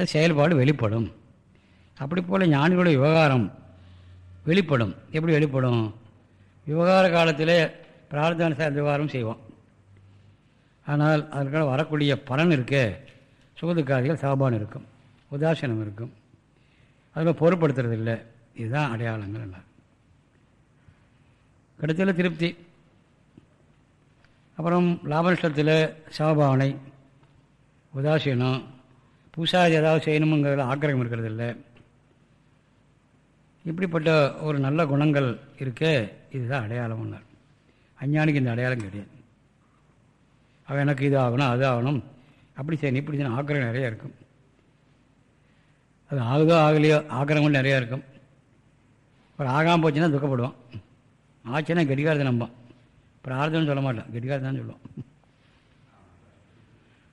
அது செயல்பாடு வெளிப்படும். அப்படி போல் ஞானிகளுடைய விவகாரம் வெளிப்படும். எப்படி வெளிப்படும்? விவகார காலத்தில் பிரார்த்தனை சார்ந்த விவகாரம் செய்வோம். ஆனால் அதற்காக வரக்கூடிய பலன் இருக்க. சுகதுக்காதிகள் சாபான் இருக்கும். உதாசீனம் இருக்கும். அதில் பொருட்படுத்துறது இல்லை இதுதான் அடையாளங்கள் எல்லாம். கிடைச்சல திருப்தி. அப்புறம் லாபநஷ்டத்தில் சாபாவனை உதாசீனம் புதுசாக ஏதாவது செய்யணுங்கிறதுல ஆக்கிரகம் இருக்கிறது இல்லை இப்படிப்பட்ட ஒரு நல்ல குணங்கள் இருக்க இதுதான் அடையாளம் ஒன்று அஞ்ஞானிக்கு இந்த அடையாளம் கிடையாது. அவன் எனக்கு இது ஆகணும் அது ஆகணும் அப்படி செய்யணும் இப்படி செய்யணும் ஆக்கிரகம் நிறையா இருக்கும். அது ஆகுதோ ஆகலையோ ஆக்கிரகங்கள் நிறையா இருக்கும். அப்புறம் ஆகாமல் போச்சுன்னா துக்கப்படுவான். ஆச்சுன்னா கெடிகாரத்தை நம்பான். பிரார்த்தம்னு சொல்ல மாட்டான். கெடிகாரத்தான் சொல்லுவோம் சொல்லுவான்.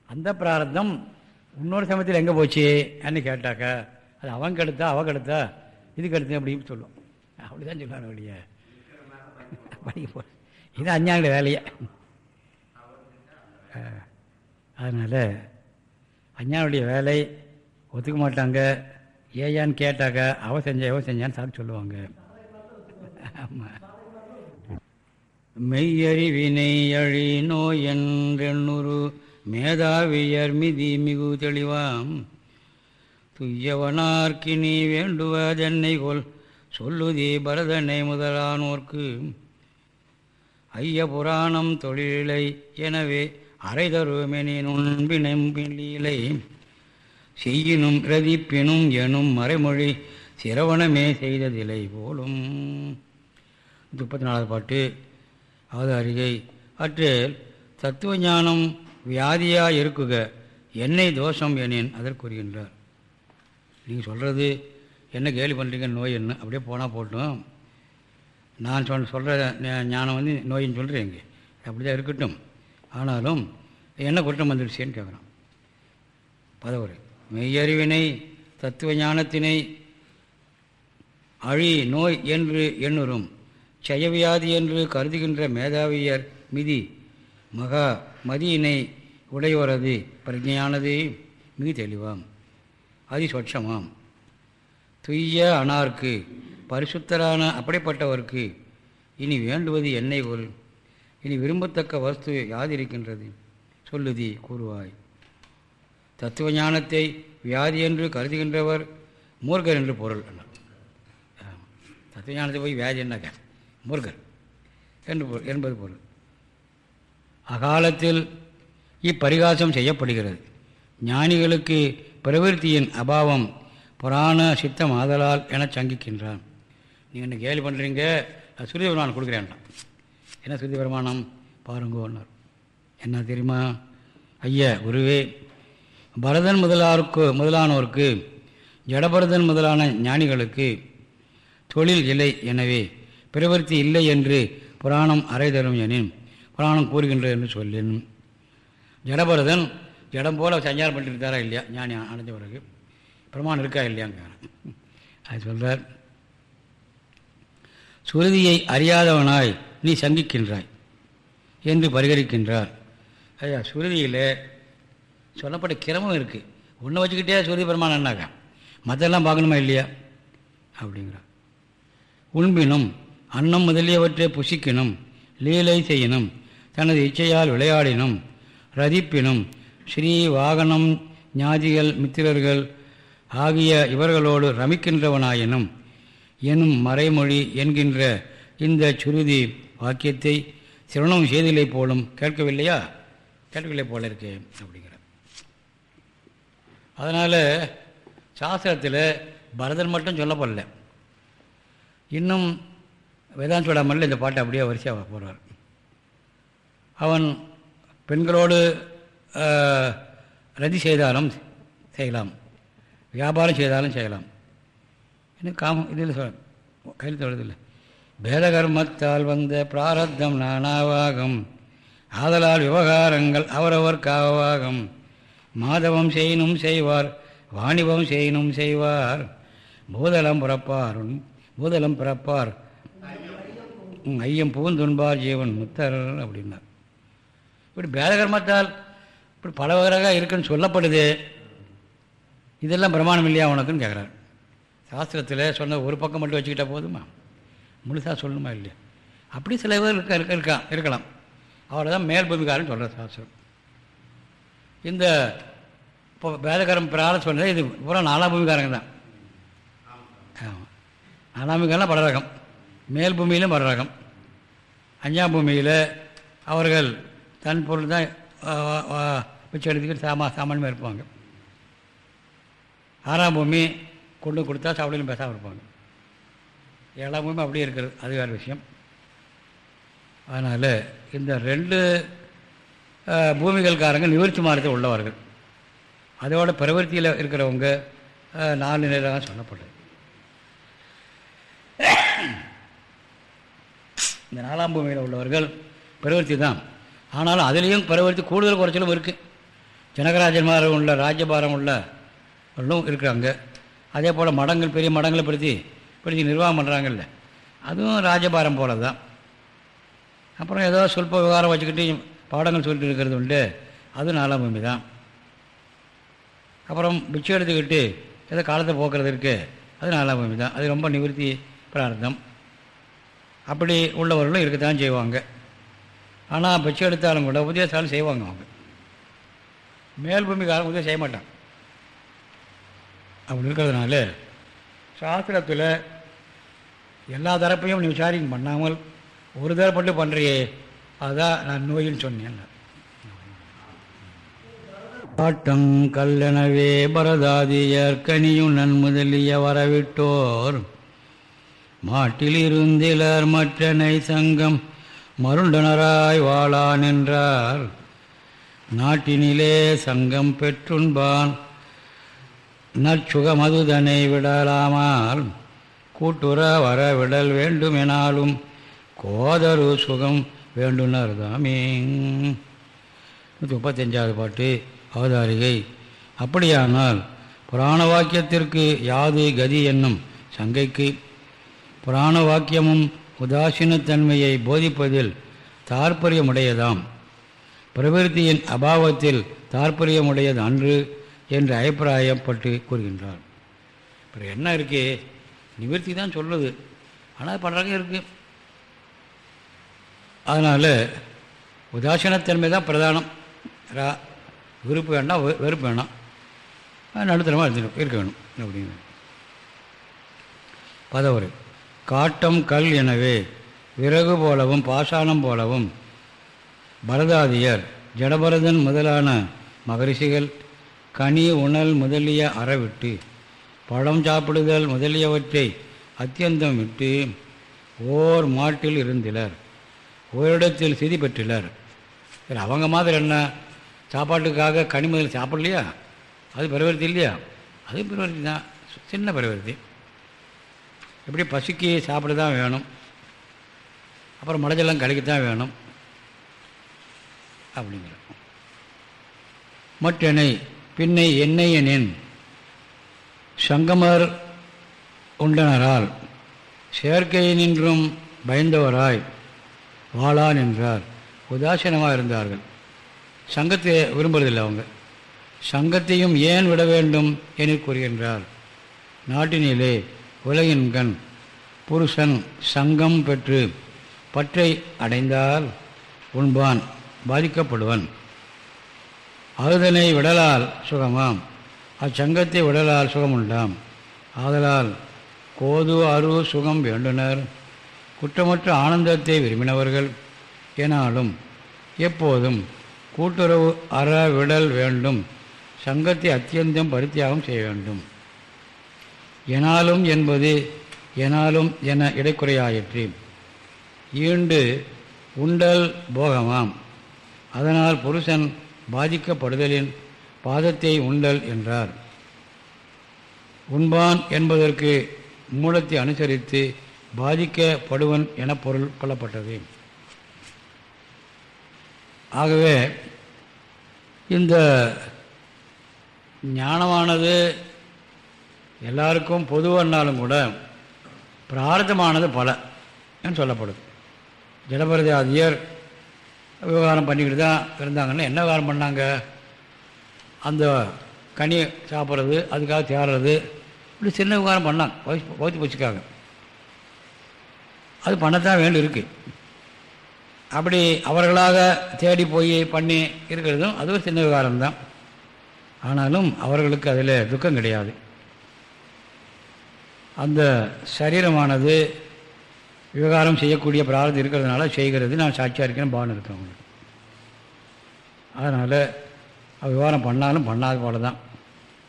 அந்த பிரார்த்தம் இன்னொரு சமயத்தில் எங்கே போச்சு? என்ன கேட்டாக்கா அது அவன் கெடுத்தா அவ கெடுத்தா? இது கெடுத்து அப்படின்னு சொல்லும் அப்படி தான் சொல்லுவாங்க வழிய படிக்க போ இது அஞ்சாங்கிற வேலையை. அதனால் அஞ்ஞானுடைய வேலை ஒத்துக்க மாட்டாங்க. ஏயான்னு கேட்டாக்க அவ செஞ்ச எவ செஞ்சான்னு சாப்பிட்டு சொல்லுவாங்க. ஆமாம் மெய்யறிவினை அழி நோய் என்றெண்ணுரு மேதாவியர் மிதி மிகு தெளிவாம் துய்யவனார்க்கினி வேண்டுவதென்னை கொல் சொல்லுதி பரதனை முதலானோர்க்கு. ஐய புராணம் தொழிலை எனவே அரைதருமெனின் உண்பினம் செய்யினும் பிரதிப்பினும் எனும் மறைமொழி சிரவணமே செய்ததில்லை போலும். முப்பத்தி நாலாவது பாட்டு அவதாரிகை. அற்று அற்றில் தத்துவ ஞானம் வியாதியாக இருக்குக என்னை தோஷம் எனேன் அதற்குறிகின்றார் நீங்கள் சொல்கிறது என்ன கேலி பண்ணுறீங்க நோய் என்ன? அப்படியே போனால் போட்டோம். நான் சொல் சொல்கிற ஞானம் வந்து நோயின்னு சொல்கிறேங்க அப்படி தான் இருக்கட்டும். ஆனாலும் என்ன குற்றம் வந்துடுச்சேன்னு கேட்குறான் பதவுரை. மெய்யறிவினை தத்துவ ஞானத்தினை அழி நோய் என்று எண்ணுறும். செயவியாதி என்று கருதுகின்ற மேதாவியர் மிதி. மகா மதியினை உடையவரது பிரஜையானது மிக தெளிவாம். அதி சொட்சமாம் துய்ய அனார்க்கு பரிசுத்தரான அப்படிப்பட்டவர்க்கு இனி வேண்டுவது என்னை கொள் இனி விரும்பத்தக்க வஸ்து யாதிருக்கின்றது? சொல்லுதி கூறுவாய். தத்துவ ஞானத்தை வியாதி என்று கருதுகின்றவர் மூர்கர் என்று பொருள். தத்துவ ஞானத்தை போய் வியாதி என்ன மூர்கர். என்று என்பது பொருள். அகாலத்தில் இப்பரிகாசம் செய்யப்படுகிறது. ஞானிகளுக்கு பிரவிற்த்தியின் அபாவம் புராண சித்தம் ஆதலால் என சங்கிக்கின்றான். நீங்கள் என்ன கேள்வி பண்ணுறீங்க சுருதி பிரமாணம் கொடுக்குறேன்டான் என்ன சுருதி பிரமாணம் பாருங்கோன்னார் என்ன தெரியுமா? ஐயா குருவே பரதன் முதலாருக்கு முதலானோருக்கு ஜடபரதன் முதலான ஞானிகளுக்கு தொழில் இல்லை எனவே பிரவர்த்தி இல்லை என்று புராணம் அறை தரும் எனின் புராணம் கூறுகின்றது என்று சொல்லின் ஜடபரதன் ஜடம் போல் சஞ்சாரம் பண்ணிட்டு இருந்தாரா இல்லையா? ஞானி அடைஞ்ச பிறகு. பிரமாணம் இருக்கா இல்லையாங்க அது சொல்கிறார் சுருதியை அறியாதவனாய் நீ சங்கிக்கின்றாய் என்று பரிகரிக்கின்றார். ஐயா சுருதியில் சொல்லப்பட்ட கிரமம் இருக்குது ஒன்றை வச்சுக்கிட்டே சுருதி பிரமாணம் என்னாக்கா? மற்றெல்லாம் பார்க்கணுமா இல்லையா? அப்படிங்கிறார். உண்பினும் அன்னம் முதலியவற்றை புசிக்கணும் லீலை செய்யணும் தனது இச்சையால் விளையாடினும் ரதிப்பினும் ஸ்ரீ வாகனம் ஞாதிகள் மித்திரர்கள் ஆகிய இவர்களோடு ரமிக்கின்றவனாயினும் எனும் மறைமொழி என்கின்ற இந்த சுருதி வாக்கியத்தை சிரவணம் செய்திலை போலும் கேட்கவில்லையா? கேட்கவில்லை போல இருக்கு அப்படிங்கிற அதனால் சாஸ்திரத்தில் பரதன் மட்டும் சொல்லப்படல. இன்னும் வேதாந்த சொல்லாமல் இந்த பாட்டை அப்படியே வரிசையாக போகிறார் அவன் பெண்களோடு ரதி செய்தாலும் செய்யலாம். வியாபாரம் செய்தாலும் செய்யலாம். இன்னும் காமம்? இதில் சொல்ல கையில் தொழுதில்லை பேதகர்மத்தால் வந்த பிராரத்தம் நானாவாகும். ஆதலால் விவகாரங்கள் அவரவர் காவாகும். மாதவம் செய்யினும் செய்வார் வாணிபம் செய்யினும் செய்வார். பூதலம் பிறப்பார் பூதலம் பிறப்பார். ஐயம் பூந்துண்பார் ஜீவன் முத்தர் அப்படின்னார். இப்படி பேதகர்மத்தால் இப்படி பல வகையாக இருக்குன்னு சொல்லப்படுது. இதெல்லாம் பிரமாணம் இல்லையா உனக்குன்னு கேட்குறாரு சாஸ்திரத்தில் சொன்ன ஒரு பக்கம் மட்டும் வச்சுக்கிட்டா போதுமா? முழுசாக சொல்லணுமா இல்லையா? அப்படி சில பேர் இருக்க இருக்க இருக்கான் இருக்கலாம். அவரை தான் மேல் பூமிக்காரன் சொல்கிற சாஸ்திரம். இந்த இப்போ வேதகரம் பிராரம் சொன்னது இது பூரா நாலாம் பூமிக்காரங்க தான். ஆமாம் நாலாம் பூமிக்காரலாம் பல ரகம். மேல் பூமியிலும் பல ரகம். அஞ்சாம் பூமியில் அவர்கள் தன் பொருள் தான் பிச்சை எடுத்துக்கிட்டு சாமா சாமானியமாக இருப்பாங்க. ஆறாம் பூமி கொண்டு கொடுத்தா சாப்பிடலும் பேசாமல் இருப்பாங்க. ஏழாம் பூமி அப்படியே இருக்கிறது அது வேறு விஷயம். அதனால் இந்த ரெண்டு பூமிகள்காரங்க நிவர்த்தி மாறத்தில் உள்ளவர்கள். அதோட பிரவர்த்தியில் இருக்கிறவங்க நாலு நிலையாக சொல்லப்படுது. இந்த நாலாம் பூமியில் உள்ளவர்கள் பிரவர்த்தி தான். ஆனாலும் அதுலேயும் பிரவர்த்தி கூடுதல் குறைச்சலும் இருக்குது ஜனகராஜன்மார் உள்ள ராஜ்யபாரம் உள்ளும் இருக்கிறாங்க. அதே போல் மடங்கள் பெரிய மடங்களை படுத்தி படுத்தி நிர்வாகம் பண்ணுறாங்கல்ல அதுவும் ராஜபாரம் போல தான் அப்புறம் ஏதோ சொல்ப விவகாரம் வச்சுக்கிட்டு பாடங்கள் சொல்லிட்டு இருக்கிறது உண்டு. அதுவும் நாலாம் பூமி தான் அப்புறம் பிச்சை எடுத்துக்கிட்டு ஏதோ காலத்தை போக்குறது இருக்குது அது நாலாம் பூமி தான் அது ரொம்ப நிவர்த்தி பிரார்த்தம். அப்படி உள்ளவர்களும் இருக்கத்தான் செய்வாங்க. ஆனால் பிச்சை எடுத்தாலும் கூட உதயத்தாலும் செய்வாங்க அவங்க. மேல் பூமிக்காரன் உதவி செய்ய மாட்டான். அப்படி இருக்கிறதுனால சாஸ்திரத்தில் எல்லா தரப்பையும் நீ விசாரிக்க பண்ணாமல் ஒரு தரப்பட்டு பண்ணுறியே அதுதான் நான் நோயின்னு சொன்னேன் பாட்டம் கல்லெனவே பரதாதியர் கனியும் நன்முதலிய வரவிட்டோர். மாட்டில் இருந்திலர் மற்றனை சங்கம் மருண்டனராய் வாழான் என்றார் நாட்டினிலே சங்கம் பெற்றுண்பான். நற்சுகமதுதனை விடலாமால் கூட்டுற வர விடல் வேண்டுமெனாலும் கோதரு சுகம் வேண்டுனர் தாமே நூற்றி முப்பத்தஞ்சாவது பாட்டு அவதாரிகை. அப்படியானால் புராண வாக்கியத்திற்கு யாது கதி என்னும் சங்கைக்கு புராண வாக்கியமும் உதாசீனத்தன்மையை போதிப்பதில் தாற்பயமுடையதாம். பிரவிற்த்தியின் அபாவத்தில் தாற்பயமுடையது அன்று என்று அபிப்பிராயப்பட்டு கூறுகின்றார். இப்போ என்ன இருக்குது நிவர்த்தி தான் சொல்லுது. ஆனால் பண்ணுறாங்க இருக்குது அதனால் உதாசீனத்தன்மை தான் பிரதானம். ரா விருப்பு வேண்டாம் வெறுப்பு வேணாம் நடுத்தரமாக இருந்துடும் இருக்க வேணும் அப்படின்னு. பதவுரை காட்டம் கல் எனவே விறகு போலவும் பாசானம் போலவும் பரதாதியர் ஜடபரதன் முதலான மகரிஷிகள் கனி உணல் முதலிய அறவிட்டு பழம் சாப்பிடுதல் முதலியவற்றை அத்தியந்தம் விட்டு ஓர் மாட்டில் இருந்திலர் ஓரிடத்தில் சிதி பெற்றிலர். சரி அவங்க மாதிரி என்ன? சாப்பாட்டுக்காக கனி முதல் சாப்பிடலையா? அது பிரவர்த்தி இல்லையா? அது பிரவர்த்தி தான் சின்ன பிரவர்த்தி. எப்படி பசிக்கு சாப்பிட தான் வேணும். அப்புறம் மலைஜெல்லாம் கழிக்கத்தான் வேணும். அப்படிங்கிற. மற்றெனை பின்னை என்னை எண்ணெயனின் சங்கமர் உண்டனரால் செயற்கையினின்றும் பயந்தவராய் வாழான் என்றார் உதாசீனமாக இருந்தார்கள். சங்கத்தை விரும்புறதில்லை அவங்க. சங்கத்தையும் ஏன் விட வேண்டும் என கூறுகின்றார். நாட்டினிலே உலகின் கண் புருஷன் சங்கம் பெற்று பற்றை அடைந்தால் உண்பான் பாதிக்கப்படுவன். அறுதனை விடலால் சுகமாம் அச்சங்கத்தை விடலால் சுகமுண்டாம். ஆதலால் கோது அரு சுகம் வேண்டுனர். குற்றமற்ற ஆனந்தத்தை விரும்பினவர்கள் எனாலும் எப்போதும் கூட்டுறவு அற விடல் வேண்டும் சங்கத்தை அத்தியந்தம் பரித்தியாகம் செய்ய வேண்டும். எனாலும் என்பது எனாலும் என இடைக்குறையாயிற்று ஈண்டு உண்டல் போகமாம். அதனால் புருஷன் பாதிக்கப்படுதலின் பாதத்தை உண்டல் என்றார். உண்பான் என்பதற்கு மூலத்தை அனுசரித்து பாதிக்கப்படுவன் என பொருள் கொள்ளப்பட்டது. ஆகவே இந்த ஞானமானது எல்லாருக்கும் பொதுவானாலும் கூட பிரார்த்தமானது பல என்று சொல்லப்படுது. ஆதியர் விவகாரம் பண்ணிக்கிட்டு தான் இருந்தாங்கன்னா என்ன விவகாரம் பண்ணாங்க? அந்த கனி சாப்பிட்றது அதுக்காக தேடுறது இப்படி சின்ன விவகாரம் பண்ணாங்க. பௌத்தி பூச்சிக்காக அது பண்ணத்தான் வேண்டி இருக்கு. அப்படி அவர்களாக தேடி போய் பண்ணி இருக்கிறதும் அது ஒரு சின்ன விவகாரம்தான் ஆனாலும் அவர்களுக்கு அதில் துக்கம் கிடையாது. அந்த சரீரமானது விவகாரம் செய்யக்கூடிய பிரார்த்தம் இருக்கிறதுனால செய்கிறது. நான் சாட்சியாக இருக்கிறேன் பாவனை இருக்கேன் அவங்களுக்கு அதனால் விவகாரம் பண்ணாலும் பண்ணாத போல தான்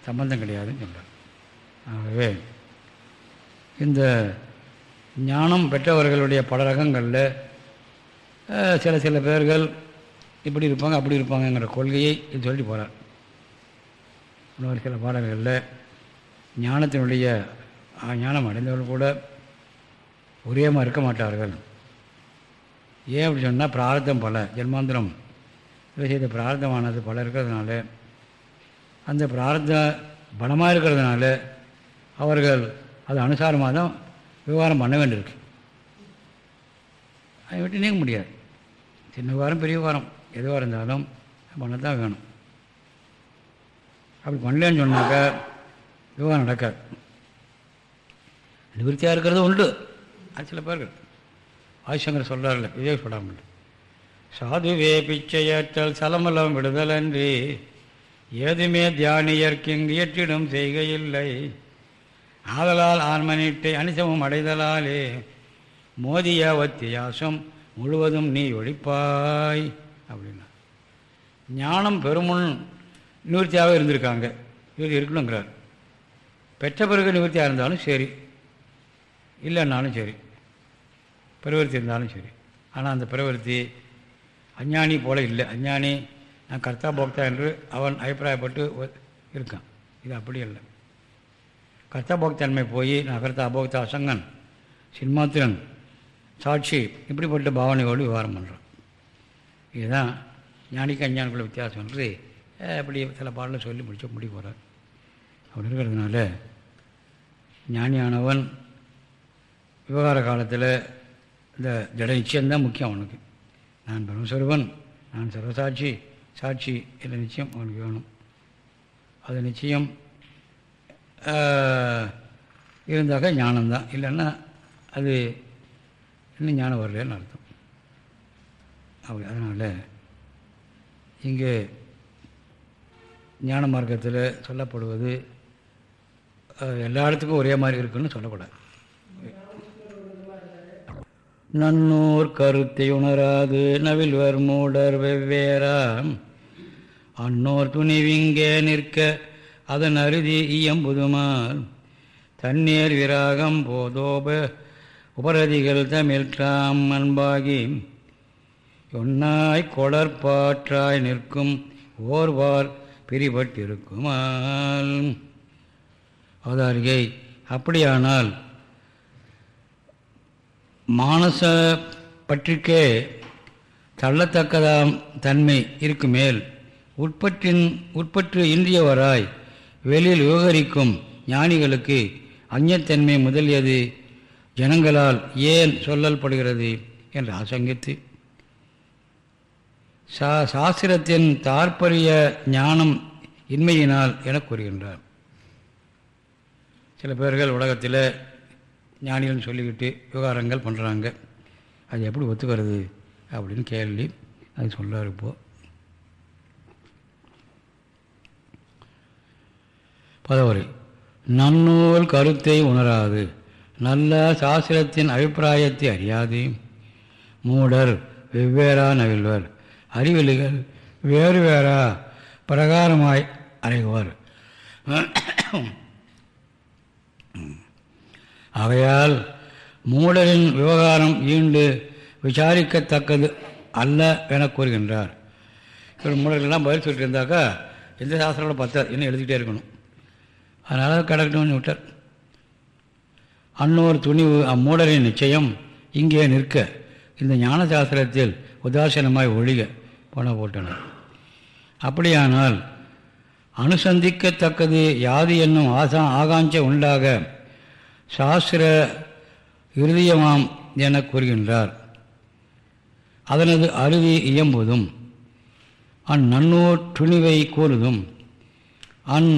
சம்பந்தம் கிடையாதுன்னு சொல்கிறார் ஆகவே இந்த ஞானம் பெற்றவர்களுடைய பல ரகங்களில் சில சில பேர்கள் இப்படி இருப்பாங்க அப்படி இருப்பாங்கங்கிற கொள்கையை இது சொல்லிட்டு போகிறார் இன்னொரு சில பாடல்களில் ஞானத்தினுடைய ஞானம் அடைந்தவர்கள் கூட ஒரே இருக்க மாட்டார்கள். ஏன் அப்படி சொன்னால் பிரார்த்தம் பல ஜென்மாந்திரம். செய்த பிரார்த்தமானது பல இருக்கிறதுனால அந்த பிரார்த்த பலமாக இருக்கிறதுனால அவர்கள் அது அனுசாரமாக தான் விவகாரம் பண்ண வேண்டியிருக்கு. அதை விட்டு நீங்க முடியாது. சின்ன விவகாரம் பெரிய விவகாரம். எதுவாக இருந்தாலும் பண்ணத்தான் வேணும். அப்படி பண்ணலன்னு சொன்னாக்கா விவகாரம் நடக்காது. நிவர்த்தியாக இருக்கிறது உண்டு. அது சில பேர்கள் ஆதிசங்கர் சொல்கிறார்கள் இதே சொல்லாமல் சாதுவே பிச்சையற்றல் சலமலம் விடுதலன்றி ஏதுமே தியானியர்க்கிங் இயற்றிடும் செய்கையில்லை. ஆதலால் ஆன்மனிட்டை அனிசமும் அடைதலாலே மோதிய வத்தியாசம் முழுவதும் நீ ஒழிப்பாய் அப்படின்னா ஞானம் பெருமுன் நிவர்த்தியாக இருந்திருக்காங்க. இவர் இருக்கணுங்கிறார். பெற்ற பிறகு நிவர்த்தியாக இருந்தாலும் சரி. இல்லைன்னாலும் சரி. பிரவருத்தி இருந்தாலும் சரி. ஆனால் அந்த பிரவருத்தி அஞ்ஞானி போல இல்லை. அஞ்ஞானி நான் கர்த்தா போக்தா என்று அவன் அபிப்பிராயப்பட்டு இருக்கான். இது அப்படி இல்லை கர்த்தா போக்தன்மை போய் நான் கர்த்தா அபோக்தா அசங்கன் சின்மாத்திரன் சாட்சி இப்படிப்பட்ட பாவனையோடு விவகாரம் பண்ணுறான் இதுதான் ஞானிக்கு அஞ்ஞானிக்குள்ள வித்தியாசம் என்று அப்படி சில பாடலை சொல்லி முடிச்ச முடி போகிறார் அப்படி இருக்கிறதுனால ஞானியானவன் விவகார காலத்தில் இந்த ஜட நிச்சயம்தான் முக்கியம் அவனுக்கு. நான் பிரம்மஸ்வரூபன் நான் சர்வசாட்சி சாட்சி என்ற நிச்சயம் அவனுக்கு வேணும். அது நிச்சயம் இருந்தாக்க ஞானம்தான். இல்லைன்னா அது இன்னும் ஞானம் வரலன்னு அர்த்தம். அப்படி அதனால் இங்கே ஞான மார்க்கத்தில் சொல்லப்படுவது எல்லா இடத்துக்கும் ஒரே மாதிரி இருக்குன்னு சொல்லக்கூடாது. நன்னூர் கருத்தை உணராது நவில்வர் மூடர் வெவ்வேறாம் அன்னோர் துணிவிங்கே நிற்க அதன் அருதி ஈயம்புதுமால் தண்ணீர் விராகம் போதோப உபரதிகள் தமிழ்காம் அன்பாகி. ஒன்னாய் கொடற்பாற்றாய் நிற்கும் ஓர்வார் பிரிபட்டிருக்குமால். அவதாரிகை அப்படியானால் மானச பற்றிக்கே தள்ளத்தக்கதாம் தன்மை இருக்குமேல் உட்பற்றின் உட்பற்று இன்றியவராய் வெளியில் விவகரிக்கும் ஞானிகளுக்கு அஞ்ஞத்தன்மை முதலியது ஜனங்களால் ஏன் சொல்லல்படுகிறது என்று ஆசங்கித்து. சா சாஸ்திரத்தின் தாற்பரிய ஞானம் இன்மையினால் என கூறுகின்றார். சில பேர்கள் உலகத்தில் ஞானிகள்னு சொல்லிக்கிட்டு விவகாரங்கள் பண்ணுறாங்க அது எப்படி ஒத்துக்கிறது அப்படின்னு கேள்வி. அது சொல்கிறார் இப்போது பதவரை நன்னூல் கருத்தை உணராது. நல்ல சாஸ்திரத்தின் அபிப்பிராயத்தை அறியாது. மூடர் வெவ்வேறா நவிழ்வர் அறிவெளிகள் வேறு வேறா பிரகாரமாய் அறைவர் ஆகையால் மூடரின் விவகாரம் ஈண்டு விசாரிக்கத்தக்கது அல்ல என கூறுகின்றார். இவர் மூடர்கள்லாம் பதில் சொல்லிட்டு இருந்தாக்கா எந்த சாஸ்திரங்கள பத்தார் இன்னும் எழுதிக்கிட்டே இருக்கணும். அதனால் கிடக்கணும்னு விட்டார். அன்னோர் துணிவு அம்மூடரின் நிச்சயம் இங்கே நிற்க. இந்த ஞான சாஸ்திரத்தில் உதாசீனமாய் ஒழிக போன போட்டனர். அப்படியானால் அனுசந்திக்கத்தக்கது யாது என்னும் ஆசா ஆகாஞ்ச உண்டாக சாஸ்திர இறுதியமாம் என கூறுகின்றார். அதனது அருவி இயம்புவதும் அந்நன்னூர் துணிவை கூறுதும் அந்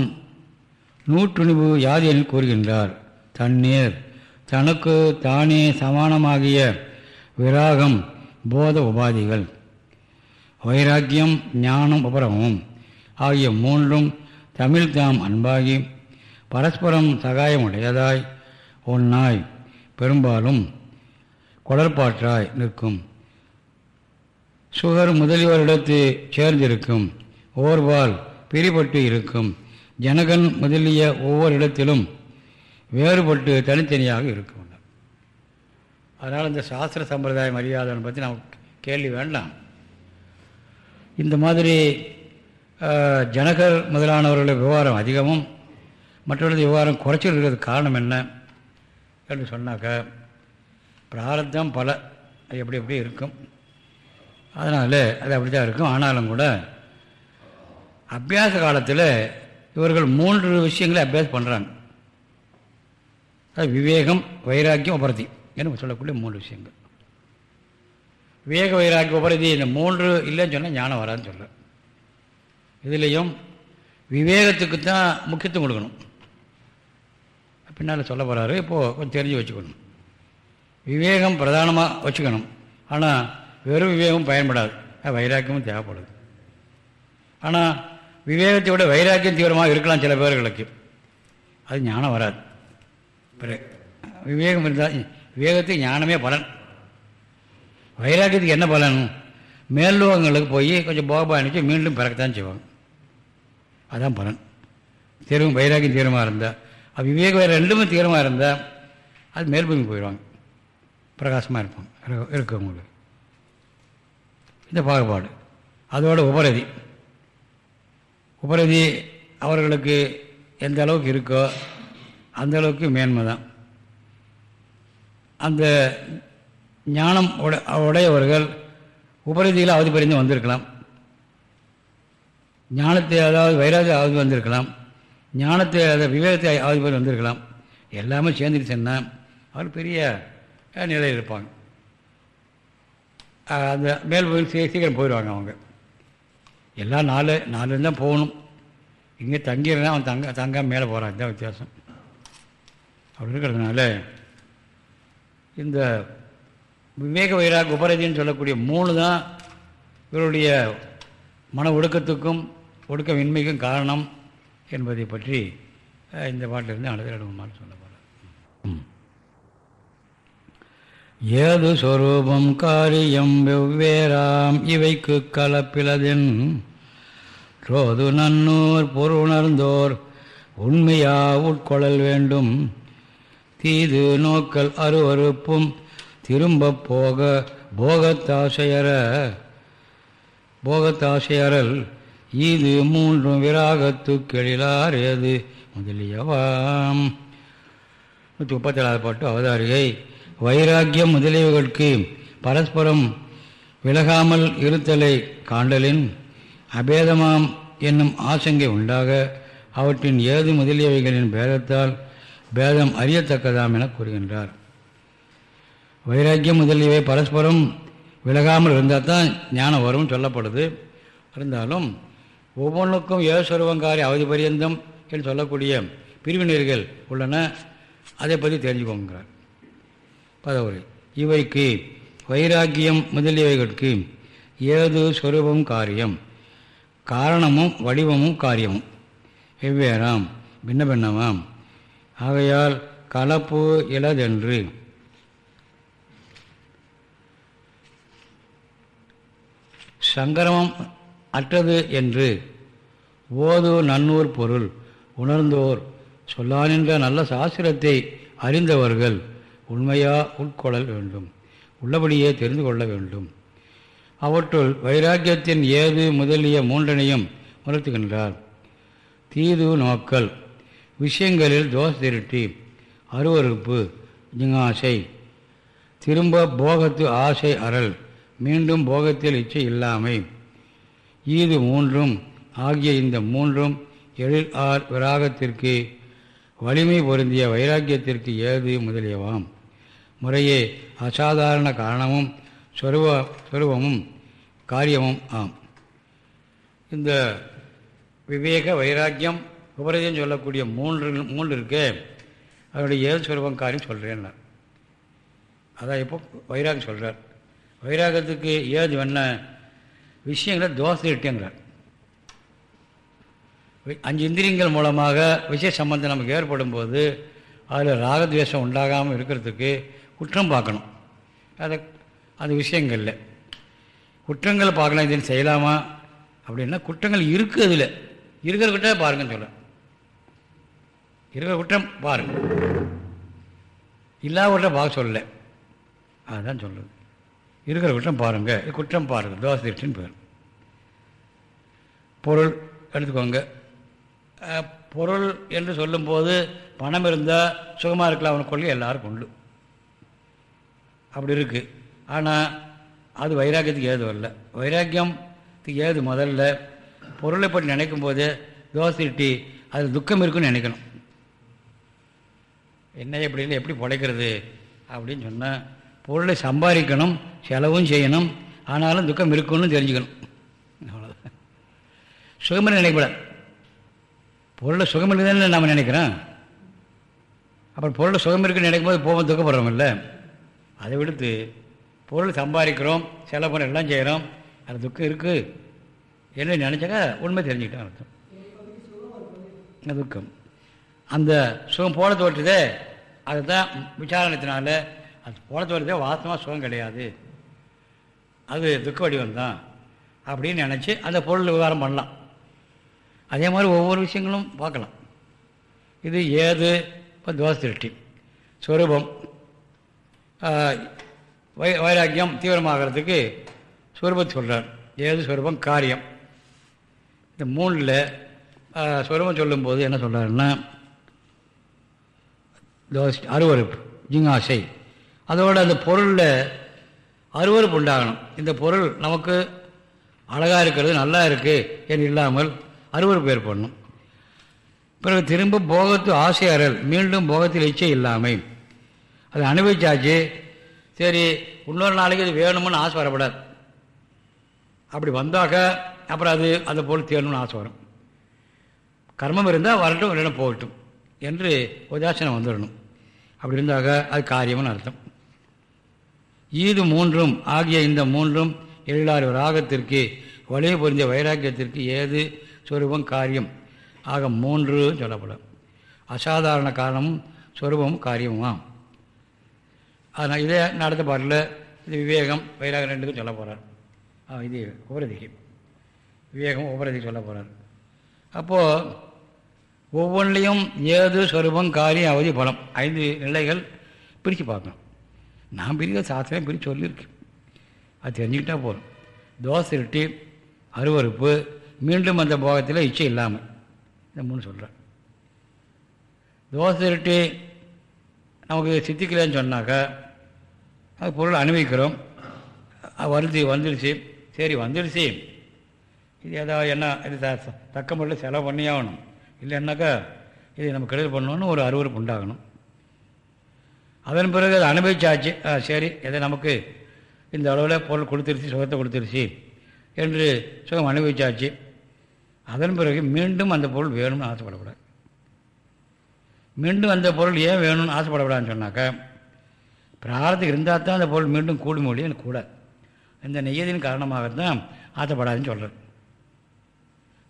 நூற்றுணிவு யாதியனில் கூறுகின்றார். தண்ணீர் தனக்கு தானே சமானமாகிய விராகம் போத உபாதிகள் வைராக்கியம் ஞானம் உபரமும் ஆகிய மூன்றும் தமிழ் தாம் அன்பாகி பரஸ்பரம் சகாயமுடையதாய் ஒன்னாய் பெரும்பாலும் குடற்பாற்றாய் நிற்கும். சுகர் முதலியோரிடத்து சேர்ந்திருக்கும். ஓர்வால் பிரிபட்டு இருக்கும். ஜனகன் முதலிய ஒவ்வொரு இடத்திலும் வேறுபட்டு தனித்தனியாக இருக்கும் அதனால் இந்த சாஸ்திர சம்பிரதாய மரியாதைன்னு பற்றி நமக்கு கேள்வி வேண்டாம். இந்த மாதிரி ஜனகர் முதலானவர்களுடைய விவகாரம் அதிகமும் மற்றவர்களுடைய விவகாரம் குறைச்சிருக்கிறது காரணம் என்ன? என்று சொன்னாக்க பிராரத்தம் பல அது எப்படி எப்படி இருக்கும். அதனால் அது அப்படி தான் இருக்கும். ஆனாலும் கூட அபியாச காலத்தில் இவர்கள் மூன்று விஷயங்களை அபியாசம் பண்ணுறாங்க அது விவேகம் வைராக்கியம் உபரதி என்று சொல்லக்கூடிய மூன்று விஷயங்கள். விவேக வைராக்கிய உபரதி இந்த மூன்று இல்லைன்னு சொன்னால் ஞானம் வராதுன்னு சொல்கிறேன் இதுலேயும் விவேகத்துக்கு தான் முக்கியத்துவம் கொடுக்கணும். பின்னால் சொல்ல போகிறாரு இப்போது கொஞ்சம் தெரிஞ்சு வச்சுக்கணும். விவேகம் பிரதானமாக வச்சுக்கணும். ஆனால் வெறும் விவேகம் பயன்படாது. வைராக்கியமும் தேவைப்படுது. ஆனால் விவேகத்தை விட வைராக்கியம் தீவிரமாக இருக்கலாம் சில பேர்களுக்கு. அது ஞானம் வராது. விவேகம் இருந்தால் விவேகத்துக்கு ஞானமே பலன். வைராக்கியத்துக்கு என்ன பலன்? மேல்லோகங்களுக்கு போய் கொஞ்சம் போகபா அனுப்பிச்சு மீண்டும் பிறக்கத்தான் செய்வாங்க. அதுதான் பலன். தெருவும் வைராக்கியம் தீவிரமாக இருந்தால் அது வேறு ரெண்டுமே தீவிரமாக இருந்தால் அது மேல்பூமி போயிடுவாங்க பிரகாசமாக இருப்பாங்க இருக்கவங்களுக்கு இந்த பாகுபாடு. அதோட உபரதி. உபரதி அவர்களுக்கு எந்த அளவுக்கு இருக்கோ அந்த அளவுக்கு மேன்மை தான். அந்த ஞானம் உடையவர்கள் உபரதியில் அவதி பறிந்து வந்திருக்கலாம். ஞானத்தை அதாவது வைராக அவதி வந்திருக்கலாம். ஞானத்தை அதை விவேகத்தை ஆதிபதி வந்திருக்கலாம். எல்லாமே சேர்ந்துட்டு சொன்னால் அவர் பெரிய நிலையில் இருப்பாங்க. அந்த மேல் போய் சீக்கிரம் போயிடுவாங்க அவங்க. எல்லாம் நாலு நாலு தான் போகணும். இங்கே தங்கியிருந்தால் அவன் தங்க தங்காமல் மேலே போகிறான் இதுதான் வித்தியாசம். அப்படி இருக்கிறதுனால இந்த விவேக வைராக உபரதின்னு சொல்லக்கூடிய மூணு தான் இவருடைய மன ஒடுக்கத்துக்கும் ஒடுக்கமின்மைக்கும் காரணம். என்பதை பற்றி இந்த பாட்டிலிருந்து அனது சொல்ல போகிறார் ஏது சொரூபம் காரியம் வெவ்வேறாம் இவைக்கு கலப்பிலதென். ரோது நன்னூர் பொருணர்ந்தோர் உண்மையா உட்கொள்ளல் வேண்டும். தீது நோக்கல் அருவறுப்பும் திரும்ப போக போகத்தாசையர போகத்தாசையரல் இது மூன்றும் விராகத்து கெழிலார் ஏது முதலியவாம். நூற்றி முப்பத்தேழாவது பாட்டு அவதாரிகை. வைராக்கியம் முதலியவர்களுக்கு பரஸ்பரம் விலகாமல் இருத்தலை காண்டலின் அபேதமாம் என்னும் ஆசங்கை உண்டாக அவற்றின் ஏது முதலியவைகளின் பேதத்தால் பேதம் அறியத்தக்கதாம் என கூறுகின்றார். வைராக்கியம் முதலியவை பரஸ்பரம் விலகாமல் இருந்தால் தான் ஞானம் வரும் சொல்லப்படுது. இருந்தாலும் ஒவ்வொன்றுக்கும் ஏசுவரவங்காரி அவதி பரியந்தம் என்று சொல்லக்கூடிய பிரிவினர்கள் உள்ளன. அதை பற்றி தெரிஞ்சுக்கோங்கிறார். பதவி இவைக்கு வைராக்கியம் முதலியவைகளுக்கு ஏது சொரூபம் காரியம்? காரணமும் வடிவமும் காரியமும். வெவ்வேறாம் பின்ன பின்னமாம் ஆகையால் கலப்பு இலதென்று. சங்கரமம் அற்றது என்று. ஓது நன்னூர் பொருள் உணர்ந்தோர் சொல்லானின்ற நல்ல சாஸ்திரத்தை அறிந்தவர்கள் உண்மையாக உட்கொள்ள வேண்டும் உள்ளபடியே தெரிந்து கொள்ள வேண்டும். அவற்றுள் வைராக்கியத்தின் ஏது முதலிய மூன்றனையும் உணர்த்துகின்றார். தீது நோக்கல் விஷயங்களில் தோஷ திருட்டி அருவறுப்பு ஜிங்காசை திரும்ப போகத்து ஆசை அறல் மீண்டும் போகத்தில் இச்சை இல்லாமை. ஈது மூன்றும் ஆகிய இந்த மூன்றும் எழில் ஆர் விராகத்திற்கு வலிமை பொருந்திய வைராக்கியத்திற்கு ஏது முதலியவாம்? முறையே அசாதாரண காரணமும் சொருவ சொருவமும் காரியமும் ஆம். இந்த விவேக வைராக்கியம் உபரதியம் சொல்லக்கூடிய மூன்று மூன்று இருக்கு அதனுடைய ஏது சுரூபம் காரியம் சொல்கிறேன் அதான் இப்போ வைராகம் சொல்கிறார் வைராகத்துக்கு ஏது என்ன? விஷயங்களை தோசை இட்டேங்கிறார் அஞ்சு இந்திரியங்கள் மூலமாக விஷய சம்பந்தம் நமக்கு ஏற்படும் போது அதில் ராகத்வேஷம் உண்டாகாமல் இருக்கிறதுக்கு குற்றம் பார்க்கணும். அதை அந்த விஷயங்களில். குற்றங்களை பார்க்கலாம் இதில் செய்யலாமா? அப்படின்னா குற்றங்கள் இருக்குது அதில். இருக்கிற குற்றம் பாருங்கன்னு சொல்ல இருக்கிற குற்றம் பாருங்கள் இல்லாத குற்றம் பார்க்க சொல்லலை. அதுதான் சொல்கிறது இருக்கிற குற்றம் பாருங்கள் குற்றம் பாருங்கள் தோசை திருஷ்டின்னு பேர். பொருள் எடுத்துக்கோங்க. பொருள் என்று சொல்லும்போது பணம் இருந்தால் சுகமாக இருக்கலாம். அவனை கொள்ளி எல்லோரும் கொண்டு அப்படி இருக்குது ஆனால் அது வைராக்கியத்துக்கு ஏது வரல வைராக்கியத்துக்கு ஏது முதல்ல? பொருளை பற்றி நினைக்கும் போதே தோசைட்டி அதில் துக்கம் இருக்குன்னு நினைக்கணும். என்ன எப்படி இல்லை எப்படி பிழைக்கிறது அப்படின்னு சொன்னால் பொருளை சம்பாதிக்கணும் செலவும் செய்யணும் ஆனாலும் துக்கம் இருக்கணும்னு தெரிஞ்சுக்கணும். அவ்வளோதான் சுகமில்லை நினைக்கப்படாது பொருளை தானே நம்ம நினைக்கிறோம். அப்புறம் பொருளை சுகம் இருக்குன்னு நினைக்கும் போது போக துக்கப்படுறோமில்ல அதை விடுத்து பொருள் சம்பாதிக்கிறோம் செலவு பண்ண எல்லாம் செய்கிறோம் அது துக்கம் இருக்குது என்ன நினச்சாக்கா உண்மை தெரிஞ்சுக்கிட்டோம் அர்த்தம். துக்கம். அந்த சுகம் போல தோற்றுதே அதுதான் விசாரணத்தினால அது போல வருதே வாசமாக சுகம் கிடையாது. அது துக்க வடிவம் தான் அப்படின்னு நினச்சி அந்த பொருள் விவகாரம் பண்ணலாம். அதே மாதிரி ஒவ்வொரு விஷயங்களும் பார்க்கலாம். இது ஏது? இப்போ தோசை திருஷ்டி. ஸ்வரூபம் வை வைராக்கியம் தீவிரமாகிறதுக்கு ஸ்வரூபத்தை சொல்கிறார் ஏது ஸ்வரூபம் காரியம். இந்த மூணில் ஸ்வரூபம் சொல்லும்போது என்ன சொல்கிறாருன்னா தோசை அருவறுப்பு ஜிங்காசை. அதோட அந்த பொருளில் அருவறுப்பு உண்டாகணும். இந்த பொருள் நமக்கு அழகாக இருக்கிறது நல்லா இருக்குது என்று இல்லாமல் அருவறுப்பு ஏற்படணும். பிறகு திரும்ப போகத்து ஆசை அறல் மீண்டும் போகத்தில் இச்சை இல்லாமை. அதை அனுபவிச்சாச்சு சரி இன்னொரு நாளைக்கு அது வேணும்னு ஆசை வரப்படாது. அப்படி வந்தாக்க அப்புறம் அது அந்த பொருள் தேடணும்னு ஆசை வரும். கர்மம் இருந்தால் வரட்டும் இல்லைன்னா போகட்டும் என்று உதாசனம் வந்துடணும். அப்படி இருந்தாக்க அது காரியம்னு அர்த்தம். ஈது மூன்றும் ஆகிய இந்த மூன்றும் எழிலாறு ராகத்திற்கு வலிய பொருந்திய வைராக்கியத்திற்கு ஏது சொரூபம் காரியம்? ஆக மூன்று சொல்லப்படும். அசாதாரண காரணமும் சொரூபமும் காரியமுமாம். அதனால் இதே நடத்த பாட்டில் இது விவேகம் வைராகம் ரெண்டுக்கும் சொல்ல போகிறார் இது உபரதிக்கு. விவேகம் உபரதிக்கு சொல்ல போகிறார் அப்போது ஒவ்வொன்றிலையும் ஏது சொரூபம் காரியம் அவதி பலம் ஐந்து நிலைகள் பிரித்து பார்க்கணும். நான் பிரிக்க சாஸ்திரம் பிரித்து சொல்லியிருக்கேன் அது தெரிஞ்சுக்கிட்டா போதும். தோசை இருட்டி அருவறுப்பு மீண்டும் அந்த போகத்தில் இச்சை இல்லாமல் இந்த மூணு சொல்கிறேன் தோசை இருட்டி நமக்கு சித்திக்கலன்னு சொன்னாக்கா அது பொருள் அனுபவிக்கிறோம். வருது வந்துடுச்சு சரி வந்துடுச்சு இது ஏதாவது என்ன இது த தக்க முறையில் செலவு பண்ணி ஆகணும். இல்லைன்னாக்கா இது நம்ம கெடுதல் பண்ணணும்னு ஒரு அறுவறுப்பு உண்டாகணும். அதன் பிறகு அதை அனுபவிச்சாச்சு. சரி எதை நமக்கு இந்த அளவில் பொருள் கொடுத்துருச்சு சுகத்தை கொடுத்துருச்சு என்று சுகம் அனுபவிச்சாச்சு. அதன் பிறகு மீண்டும் அந்த பொருள் வேணும்னு ஆசைப்படக்கூடாது. மீண்டும் அந்த பொருள் ஏன் வேணும்னு ஆசைப்படக்கூடாதுன்னு சொன்னாக்கா பிராரத்துக்கு இருந்தால் தான் அந்த பொருள் மீண்டும் கூடும் மொழியும் கூட. இந்த நெய்யதின் காரணமாகத்தான் ஆசைப்படாதுன்னு சொல்கிறேன்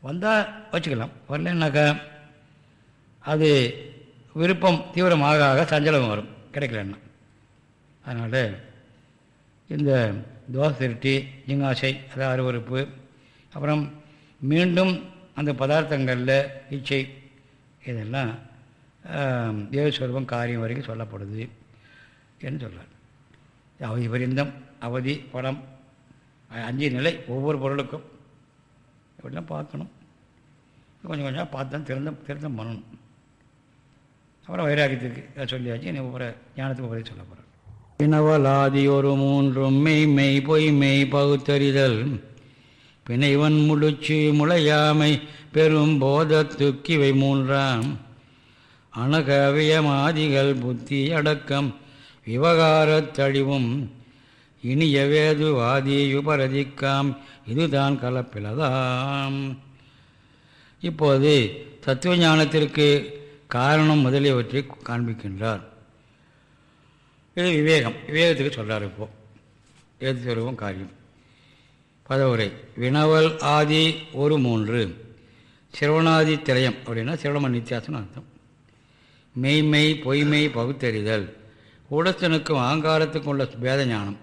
வந்தால் வச்சுக்கலாம். வரலன்னாக்கா அது விருப்பம் தீவிரமாக ஆக சஞ்சலம் வரும். கிடைக்கலன்னா. அதனால் இந்த தோசை திருட்டி ஜிங்காசை அதாவது அருவறுப்பு அப்புறம் மீண்டும் அந்த பதார்த்தங்களில் இச்சை இதெல்லாம் தேவஸ்வரூபம் காரியம் வரைக்கும் சொல்லப்படுது என்று சொல்கிறார் அவதி பரிந்தம் அவதி படம் அஞ்சு நிலை ஒவ்வொரு பொருளுக்கும். இப்படிலாம் பார்க்கணும். கொஞ்சம் கொஞ்சம் பார்த்து தான் திருந்தம் திருத்தம் பண்ணணும். அப்புறம் வைராகியத்துக்கு சொல்லியாச்சு. என்ன ஞானத்துக்கு உபதேசம் சொல்ல போகிறேன் பிணவலாதி ஒரு மூன்றும் மெய் மெய் பொய் மெய் பகுத்தறிதல். பிணைவன் முழுச்சு முளையாமை பெரும் போதத்துக்கிவை மூன்றாம். அணகவியமாதிகள் புத்தி அடக்கம் விவகாரத்தழிவும் இனிய வேதுவாதி உபரதிக்காம் இதுதான் கலப்பிலதாம். இப்போது தத்துவ ஞானத்திற்கு காரணம் முதலியவற்றை காண்பிக்கின்றார். இது விவேகம். விவேகத்துக்கு சொல்கிறார் இப்போது ஏது சொல்லுவோம் காரியம். பதவுரை. வினவல் ஆதி ஒரு மூன்று. சிரவணாதி திரயம் அப்படின்னா சிரவணம நித்தியாசம் அர்த்தம். மெய்மை பொய்மை பகுத்தறிதல். உடத்தனுக்கும் அகங்காரத்துக்கும் உள்ள பேத ஞானம்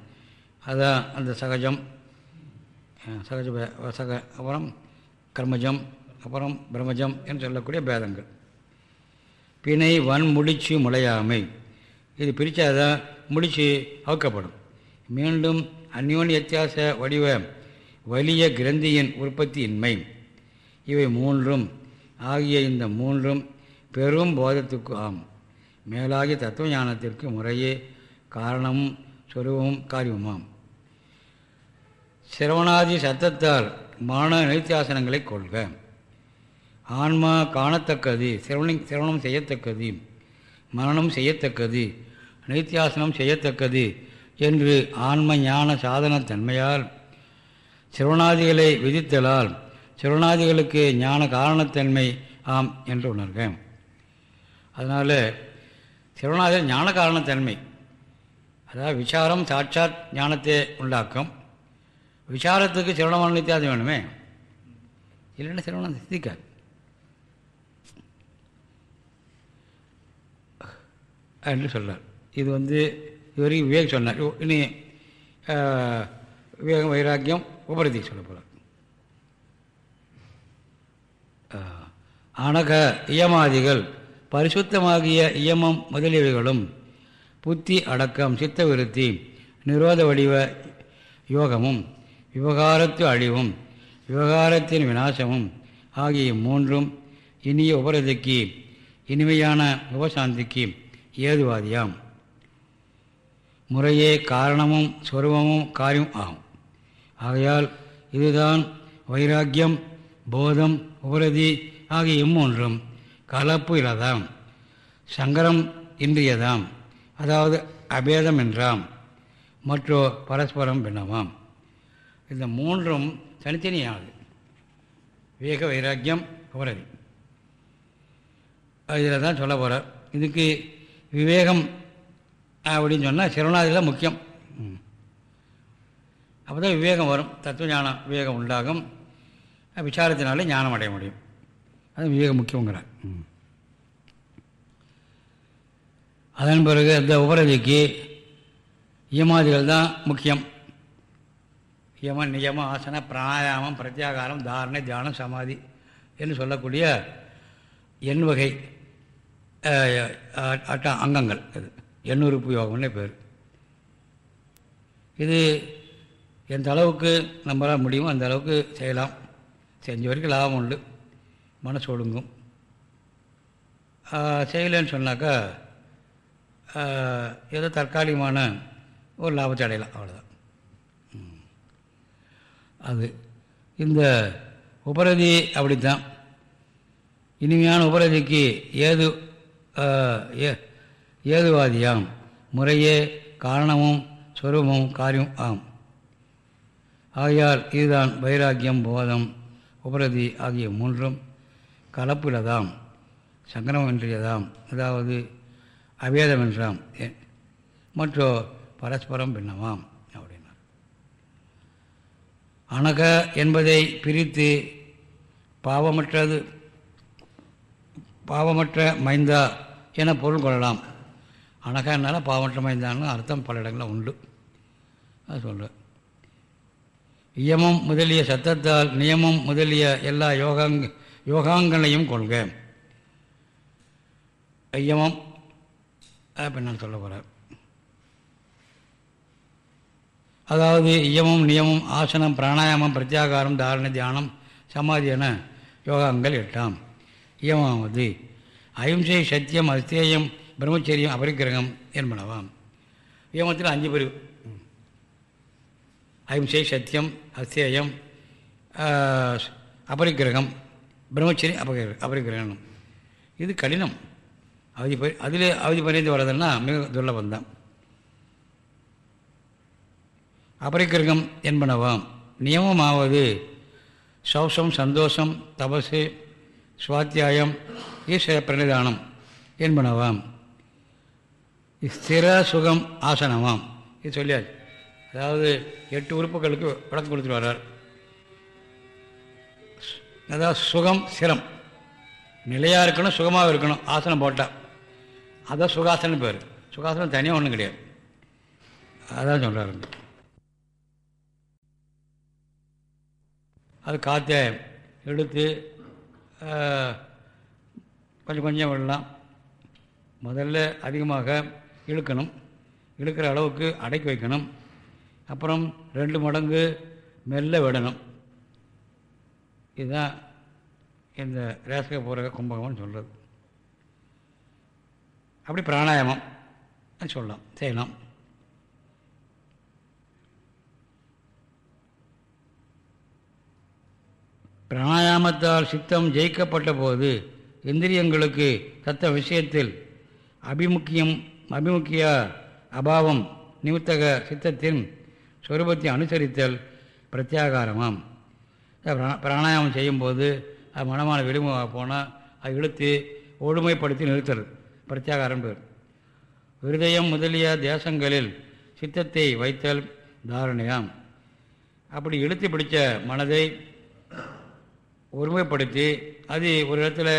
அதான் அந்த சகஜம் சகஜ சக அப்புறம் கர்மஜம் அப்புறம் பிரம்மஜம் என்று சொல்லக்கூடிய பேதங்கள். பிணை வன் முடிச்சு முளையாமை. இது பிரித்தாதான் முடிச்சு அவுக்கப்படும். மீண்டும் அந்யோன் வித்தியாச வடிவ வலிய கிரந்தியின் உற்பத்தியின்மை. இவை மூன்றும் ஆகிய இந்த மூன்றும் பெரும் போதத்துக்கு ஆம். மேலாகிய தத்துவ ஞானத்திற்கு முறையே காரணமும் சொருபமும் காரியமாம் சிரவணாதி சத்தத்தால் மான நித்தியாசனங்களை கொள்க. ஆன்மா காணத்தக்கது சிரவணி சிரவணம் செய்யத்தக்கது மரணம் செய்யத்தக்கது நித்தியாசனம் செய்யத்தக்கது என்று ஆன்ம ஞான சாதன தன்மையால் சிரவணாதிகளை விதித்தலால் சிரவணாதிகளுக்கு ஞான காரணத்தன்மை ஆம் என்று உணர்க அதனால் சிரவணாதிகள் ஞான காரணத்தன்மை அதாவது விசாரம் சாட்சாத் ஞானத்தை உண்டாக்கும். விசாரத்துக்கு சிரவணமான நித்தியாசம் வேணுமே. இல்லைன்னா சிரவணம் சித்திக்காது. என்று சொல்கிறார் இது வந்து இதுவரைக்கும் விவேக் சொன்னார். இனி விவேகம் வைராக்கியம் உபரதி சொல்ல போகிறார் அணக இயமாதிகள் பரிசுத்தமாகிய இயமம் முதலியவைகளும் புத்தி அடக்கம் சித்த விருத்தி நிரோத வடிவ யோகமும் விவகாரத்து அழிவும் விவகாரத்தின் விநாசமும் ஆகிய மூன்றும் இனிய உபரதிக்கு இனிமையான உபசாந்திக்கு ஏதுவாதியாம். முறையே காரணமும் சொருவமும் காரியம் ஆகும். ஆகையால் இதுதான் வைராக்கியம் போதம் உபரதி ஆகிய இம்மூன்றும் கலப்பு இல்லாதாம். சங்கரம் இன்றியதாம் அதாவது அபேதம் என்றாம். மற்றோ பரஸ்பரம் பின்னமாம். இந்த மூன்றும் தனித்தனியாகுது விவேக வைராக்கியம் உபரதி. இதில் தான் சொல்ல போகிறார் இதுக்கு விவேகம் அப்படின்னு சொன்னால் சிரவணாதியில் முக்கியம். அப்போ தான் விவேகம் வரும். தத்துவ ஞானம் விவேகம் உண்டாகும். விசாரத்தினாலே ஞானம் அடைய முடியும். அது விவேகம் முக்கியங்கிறார் அதன் பிறகு அந்த உபரதிக்கு இயமாதிகள் தான் முக்கியம். யம நியம ஆசன பிராணாயாமம் பிரத்யாகாரம் தாரணை தியானம் சமாதி என்று சொல்லக்கூடிய எண் வகை. அட்ட அங்கங்கள் அது எண்ணுறுப்பு யோகம்னே பேர். இது எந்த அளவுக்கு நம்மளால் முடியுமோ அந்த அளவுக்கு செய்யலாம். செஞ்ச வரைக்கும் லாபம் உண்டு. மனசு ஒடுங்கும். செய்யலைன்னு சொன்னாக்கா ஏதோ தற்காலிகமான ஒரு லாபத்தை அடையலாம். அவ்வளோதான் அது. இந்த உபரதி அப்படித்தான். இனிமையான உபரதிக்கு ஏது ஏதுவாதியாம். முறையே காரணமும் சொரூபமும் காரியம் ஆம். ஆகையால் இதுதான் வைராக்கியம் போதம் உபரதி ஆகிய மூன்றும் கலப்பிலதாம். சங்கரமின்றியதாம் அதாவது அவேதம் என்றாம் மற்றோ பரஸ்பரம் பின்னமாம் அப்படின்னார். அணக என்பதை பிரித்து பாவமற்றது பாவமற்ற மைந்தா என பொருள் கொள்ளலாம். அணகனால பாவமற்ற இருந்தாலும் அர்த்தம் பல இடங்களில் உண்டு. அது சொல்கிறேன் இயமம் முதலிய சத்தத்தால் நியமம் முதலிய எல்லா யோகாங் யோகாங்களையும் கொள்க. ஐயமம் அப்போ நான் சொல்ல போகிறேன் அதாவது இயமம் நியமம் ஆசனம் பிராணாயாமம் பிரத்யாகாரம் தாரண தியானம் சமாதி என யோகாங்கள் எட்டாம். இயமாவது அஹிம்சை சத்தியம் அஸ்தேயம் பிரம்மச்சரியம் அபரிக்கிரகம் என்பனவாம். இயமத்தில் அஞ்சு பிரிவு. அஹிம்சை சத்தியம் அஸ்தேயம் அபரிக்கிரகம் பிரம்மச்சரி அபரி அபரிக்கிரகணம் இது கடினம். அவதி பரி அதில் அவதி பறிந்து வர்றதுன்னா மிக துர்லபந்தான். அபரிக்கிரகம் என்பனவாம். நியமமாவது சௌசம் சந்தோஷம் தபசு சுவாத்தியாயம் ஈஸ்வர பிரணிதானம் என்பனவாம். ஸ்திர சுகம் ஆசனமாம் இது சொல்லியாச்சு. அதாவது எட்டு உறுப்புகளுக்கு விளக்கம் கொடுத்துட்டு வர்றார். அதாவது சுகம் சிரம். நிலையாக இருக்கணும் சுகமாக இருக்கணும். ஆசனம் போட்டால் அதான் சுகாசனம் பேர். சுகாசனம் தனியாக ஒன்றும் கிடையாது. அதான் சொல்கிறாருங்க அது காற்றை எடுத்து கொஞ்சம் கொஞ்சம் விடலாம். முதல்ல அதிகமாக இழுக்கணும். இழுக்கிற அளவுக்கு அடக்கி வைக்கணும். அப்புறம் ரெண்டு மடங்கு மெல்ல விடணும். இதுதான் இந்த ரேசக பூரக கும்பகம்னு சொல்கிறது அப்படி பிராணாயாமம் சொல்லலாம். செய்யலாம். பிராணாயாமத்தால் சித்தம் ஜெயிக்கப்பட்ட போது இந்திரியங்களுக்கு தத்த விஷயத்தில் அபிமுக்கியம் அபிமுக்கிய அபாவம் நிமித்தக சித்தத்தின் சொரூபத்தை அனுசரித்தல் பிரத்யாகாரமாம். பிராணாயாமம் செய்யும்போது அது மனமான விடுமுக போனால் அது இழுத்து ஒழுமைப்படுத்தி நிறுத்துறது. பிரத்யாகாரம் பேர். விருதயம் முதலிய தேசங்களில் சித்தத்தை வைத்தல் தாரணையாம். அப்படி இழுத்து பிடித்த மனதை ஒருமைப்படுத்தி அது ஒரு இடத்துல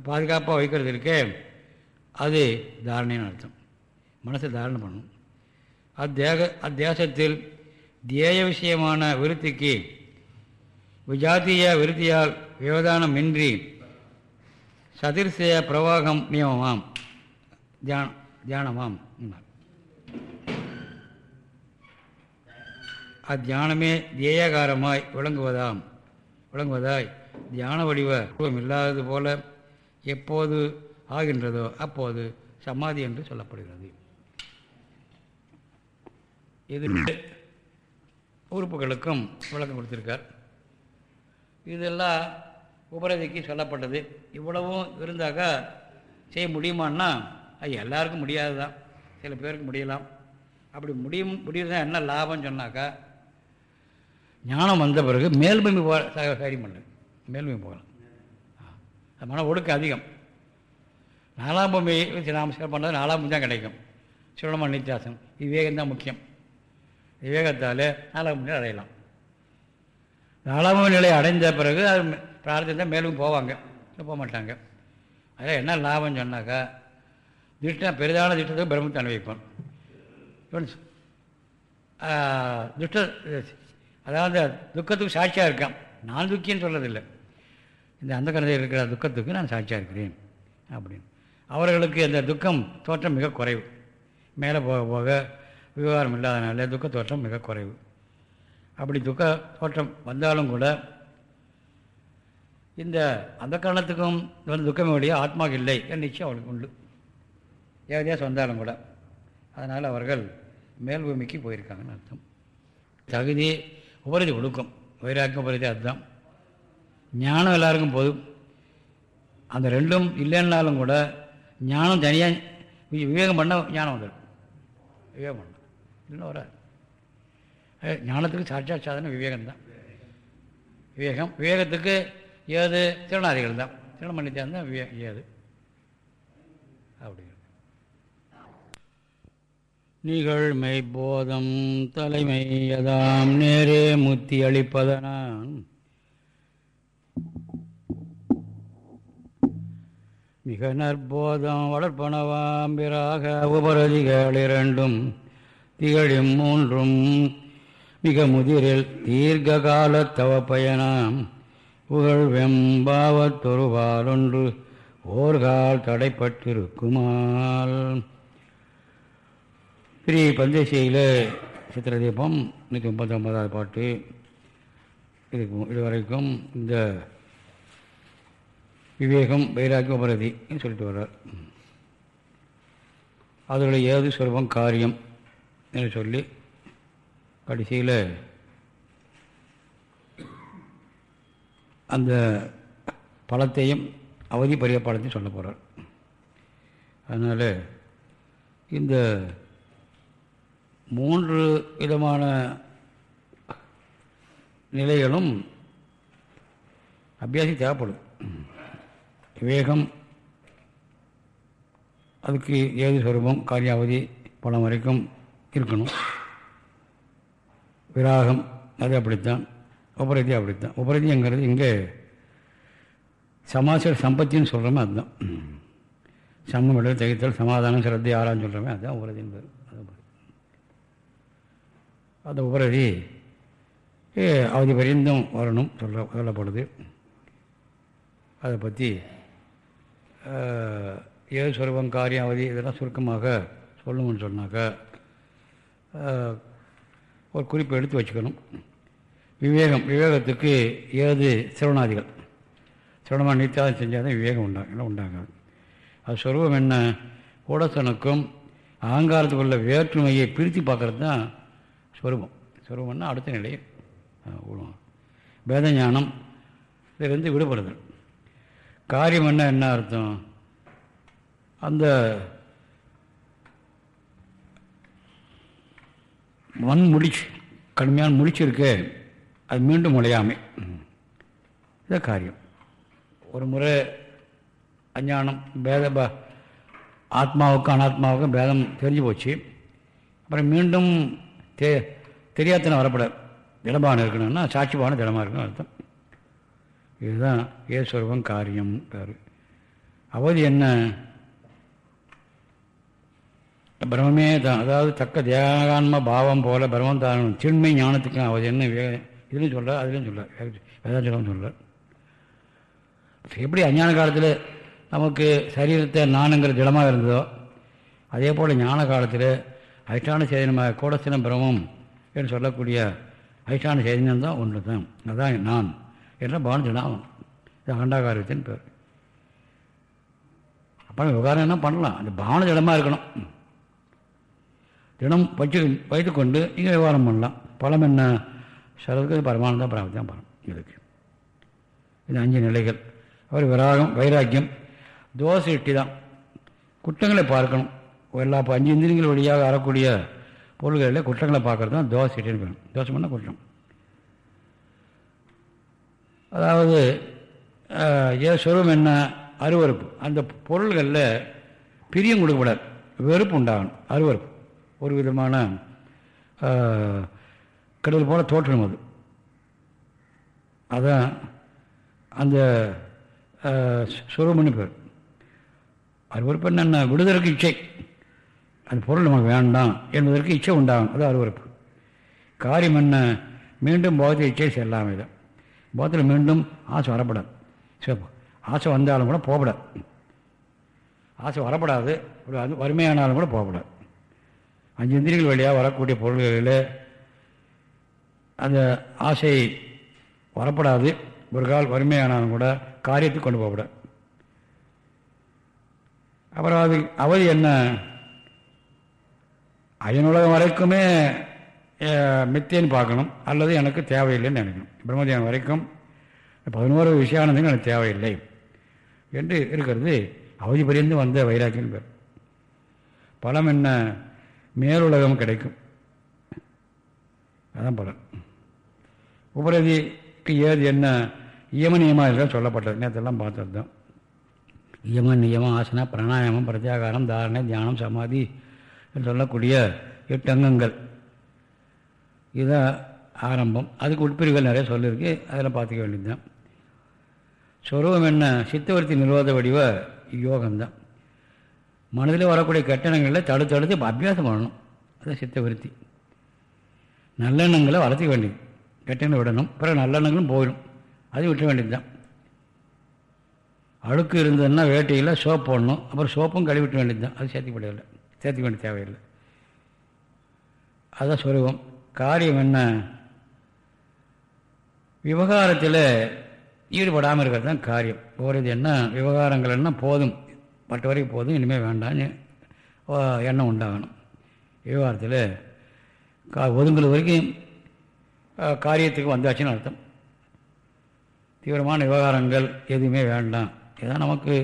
பாதுகாப்பாக வைக்கிறது இருக்கே அது தாரணைன்னு அர்த்தம். மனசை தாரணை பண்ணும். அத்தேக அத்தேசத்தில் தேய விஷயமான விருத்திக்கு விஜாத்திய விருத்தியால் விவதானமின்றி சதிர்சய பிரவாகம் நியமமாம். தியான் தியானமாம் அத்தியானமே தியேயகாரமாய் விளங்குவதாம். விளங்குவதாய் தியான வடிவ இல்லாதது போல எப்போது ஆகின்றதோ அப்போது சமாதி என்று சொல்லப்படுகிறது. இது உறுப்புகளுக்கும் விளக்கம் கொடுத்திருக்கார். இதெல்லாம் உபரதிக்கு சொல்லப்பட்டது. இவ்வளவும் இருந்தாக்கா செய்ய முடியுமான்னா அது எல்லாருக்கும் முடியாது தான் சில பேருக்கு முடியலாம். அப்படி முடியும் முடியுதுதான் என்ன லாபம்னு சொன்னாக்கா ஞானம் வந்த பிறகு மேல்பூமி போக காரியம் பண்ணு. மேல்பூமி போகலாம். மன ஒடுக்கம் அதிகம். நாலாம் பூமி நாமஸ்காரம் பண்ணது நாலாம் பூமி தான் கிடைக்கும் சிவனமான நித்தியாசம் விவேகம்தான் முக்கியம். விவேகத்தால் நாலாம் பூமி அடையலாம். நாலாம் நிலை அடைந்த பிறகு அது பிரார்த்தனை தான் மேலும் போவாங்க. போக மாட்டாங்க. அதில் என்ன லாபம் சொன்னாக்கா திட்டம் பெரிதான திட்டத்துக்கு பிரம்மத்தை அனுபவிப்பான் துஷ்ட அதாவது துக்கத்துக்கு சாட்சியாக இருக்கான். நான் துக்கின்னு சொல்கிறதில்லை இந்த அந்த கருதை இருக்கிற துக்கத்துக்கு நான் சாட்சியாக இருக்கிறேன் அப்படின்னு. அவர்களுக்கு அந்த துக்கம் தோற்றம் மிக குறைவு. மேலே போக போக விவகாரம் இல்லாதனால துக்க தோற்றம் மிக குறைவு. அப்படி துக்க தோற்றம் வந்தாலும் கூட இந்த அந்த காரணத்துக்கும் வந்து துக்கமே வழியாக ஆத்மாவுக்கு இல்லை என்ற நிச்சயம் அவளுக்கு உண்டு. ஏகதேசம் வந்தாலும் கூட. அதனால் அவர்கள் மேல் பூமிக்கு போயிருக்காங்கன்னு அர்த்தம். தகுதி உபரிதி கொடுக்கும் வைராக்கியம் உபரிதி அதுதான். ஞானம் எல்லாருக்கும் போதும். அந்த ரெண்டும் இல்லைன்னாலும் கூட ஞானம் தனியாக விவேகம் பண்ண ஞானம் வந்துடும் விவேகம் பண்ண. இல்லைன்னா வராது. ஞானத்துக்கு சாட்சா சாதனை விவேகம்தான் விவேகம் விவேகத்துக்கு ஏது? திருநாதிகள் தான். திருமணித்தான் தான் விவே ஏது? அப்படி போதம் தலைமை தலைமையதாம் நேரே முத்தி அளிப்பதனான். மிக நற்போதம் வளர்ப்பனவாம்பிராக உபரதிகள் இரண்டும் திகழும் மூன்றும் மிக முதிரில் தீர்க்க கால பயணம் புகழ் வெம்பாவத்தொருவாலொன்று ஓர்கால் தடைப்பட்டிருக்குமால். ஸ்ரீ பந்தேசியில் சித்திரதீபம் நூற்றி முப்பத்தி ஒன்பதாவது பாட்டு. இதுக்கு இதுவரைக்கும் இந்த விவேகம் வைராக்கியம் உபரதி சொல்லிட்டு வர்றார். அதனுடைய ஏது சுலபம் காரியம் என்று சொல்லி கடைசியில் அந்த பழத்தையும் அவதி பரிய பழத்தையும் சொல்ல போகிறார் அதனால் இந்த மூன்று விதமான நிலைகளும் அபியாசி தேவைப்படும். விவேகம் அதுக்கு ஏது சொரூபம் காரியாவதி பலம் வரைக்கும் இருக்கணும். விராகம் அது அப்படித்தான். உபரதி அப்படித்தான். உபரதிங்கிறது இங்கே சமாச்சார சம்பத்தின்னு சொல்கிறோமே அதுதான். சமம் விடல் தகித்தல் சமாதானம் சிரத்தை ஆறான்னு சொல்கிறோமே அதுதான் உபரதின்னு பேர். அது அந்த உபரதி அவதி பரிந்தும் வரணும் சொல்ல சொல்லப்படுது. அதை பற்றி ஏது சொருபம் காரியம் அவதி இதெல்லாம் சுருக்கமாக சொல்லணும்னு சொன்னாக்கா ஒரு குறிப்பை எடுத்து வச்சுக்கணும். விவேகம் விவேகத்துக்கு ஏது சிரவணாதிகள்? சிரவணமாக நித்தியாதம் செஞ்சால் தான் விவேகம் உண்டாங்க உண்டாகாது. அது சொருபம் என்ன? கூடசனுக்கும் அகங்காரத்துக்குள்ள வேற்றுமையை பிரித்து பார்க்குறது தான் சொருபம். சொருபம்னா அடுத்த நிலை வேத ஞானம் இதிலிருந்து விடுபடுதல். காரியம் என்ன என்ன அர்த்தம்? அந்த மண் முடிச்சு கடுமையான முடிச்சிருக்கு அது மீண்டும் முளையாமை இதான் காரியம். ஒரு முறை அஞ்ஞானம் பேத ஆத்மாவுக்கும் அனாத்மாவுக்கும் பேதம் தெரிஞ்சு போச்சு. அப்புறம் மீண்டும் தெ தெரியாதன வரப்பட திடமான இருக்கணும்னா சாட்சிபான திடமாக இருக்கணும் அர்த்தம். இதுதான் ஏஸ்வரபம் காரியம் பேர் அவதி என்ன? பிரம்மே தான் அதாவது தக்க தேகான்ம பாவம் போல பிரம்மம் தான். திண்மை ஞானத்துக்கும் அவதி என்ன? இதுலையும் சொல்ல அதுலேயும் சொல்ல வேதாச்சலம் சொல்ல எப்படி அஞ்ஞான காலத்தில் நமக்கு சரீரத்தை நானுங்கிற திடமாக இருந்ததோ அதே போல் ஞான காலத்தில் அதிஷ்டான சேதனமாக கூடசின பிரமம் என்று சொல்லக்கூடிய அதிஷ்டான சேதனம் தான் ஒன்று தான் அதுதான் நான். எல்லாம் பாவனை திடாகும் இது அகண்டாகாரத்தின் பேர். அப்புறம் விவகாரம் என்ன பண்ணலாம்? அந்த பாவனை இடமா இருக்கணும். தினம் வச்சு வைத்துக்கொண்டு நீங்கள் விவகாரம் பண்ணலாம். பழம் என்ன? சரதுக்கு பரமானந்த பிராப்தியம் பலம் இதுக்கு இது அஞ்சு நிலைகள். அவர் விராகம் வைராக்கியம் தோசை இட்டி தான் குற்றங்களை பார்க்கணும். எல்லா அஞ்சு இந்திரியங்கள் வழியாக வரக்கூடிய பொருள்களில் குற்றங்களை பார்க்கறது தான் தோசை இட்டின்னு வேணும் தோசை பண்ணால் குற்றம். அதாவது ஏ சொருவம் என்ன? அருவறுப்பு அந்த பொருள்களில் பிரியம் கொடுக்கப்படாது. வெறுப்பு உண்டாகணும். அருவறுப்பு ஒரு விதமான கடல் போல தோற்றணும் அது. அதான் அந்த சொருமணி பேர். அருவறுப்பு என்னென்ன விடுதலுக்கு இச்சை. அந்த பொருள் நமக்கு வேண்டாம் என்பதற்கு இச்சை உண்டாகும் அது அருவறுப்பு காரியம் என்ன? மீண்டும் பௌத்த இச்சை செல்லாமல் தான் போகத்தில் மீண்டும் ஆசை வரப்படாது. சிவப்பு ஆசை வந்தாலும் கூட போகப்படாது. ஆசை வரப்படாது. அது வறுமையானாலும் கூட போகப்படாது. அஞ்சு இந்திரிகள் வழியாக வரக்கூடிய பொருள்களில் அந்த ஆசை வரப்படாது. ஒரு கால் வறுமையானாலும் கூட காரியத்துக்கு கொண்டு போகப்படாது. அப்புறம் அது அவதி என்ன? அயனுலகம் வரைக்குமே மித்தேன்னு பார்க்கணும். அல்லது எனக்கு தேவையில்லைன்னு நினைக்கணும். பிரம்மதியானம் வரைக்கும் பதினோரு விஷயானந்தங்கள் எனக்கு தேவையில்லை என்று இருக்கிறது. அவதி பரிந்து வந்த வைராக்கியம் பேர். பலம் என்ன? மேலுலகம் கிடைக்கும். அதான் பலன் உபரதிக்கு ஏது என்ன? இயம நியமாக இருக்க சொல்லப்பட்டது. நேரத்தெல்லாம் பார்த்தது தான் இயம நியமம் ஆசனா பிராணாயாமம் பிரத்யாகாரம் தாரணை தியானம் சமாதி என்று சொல்லக்கூடிய எட்டு அங்கங்கள். இதுதான் ஆரம்பம். அதுக்கு உட்பிரிவுகள் நிறைய சொல்லியிருக்கு. அதெல்லாம் பார்த்துக்க வேண்டியது தான் சொருவம் என்ன? சித்தவர்த்தி நிர்வாத வடிவ யோகம்தான். மனதில் வரக்கூடிய கட்டணங்களில் தடுத்து தடுத்து அபியாசம் பண்ணணும். அதுதான் சித்தவருத்தி. நல்லெண்ணங்களை வளர்த்துக்க வேண்டியது. கட்டணம் விடணும். பிறகு நல்லெண்ணங்களும் போயிடும். அது விட்ட வேண்டியது தான் அழுக்கு இருந்ததுன்னா வேட்டையில் சோப் போடணும். அப்புறம் சோப்பும் கழுவிட்ட வேண்டியது தான் அது சேர்த்துக்க முடியலை சேர்த்துக்க வேண்டிய தேவையில்லை. அதுதான் சொருவம் காரியம் என்ன? விவகாரத்தில் ஈடுபடாமல் இருக்கிறது தான் காரியம். போகிறது என்ன? விவகாரங்கள் என்ன? போதும். பட்டு வரைக்கும் போதும். இனிமேல் வேண்டான்னு எண்ணம் உண்டாகணும். விவகாரத்தில் கா ஒதுங்குறது வரைக்கும் காரியத்துக்கு வந்தாச்சுன்னு அர்த்தம். தீவிரமான விவகாரங்கள் எதுவுமே வேண்டாம். இதுதான் நமக்கு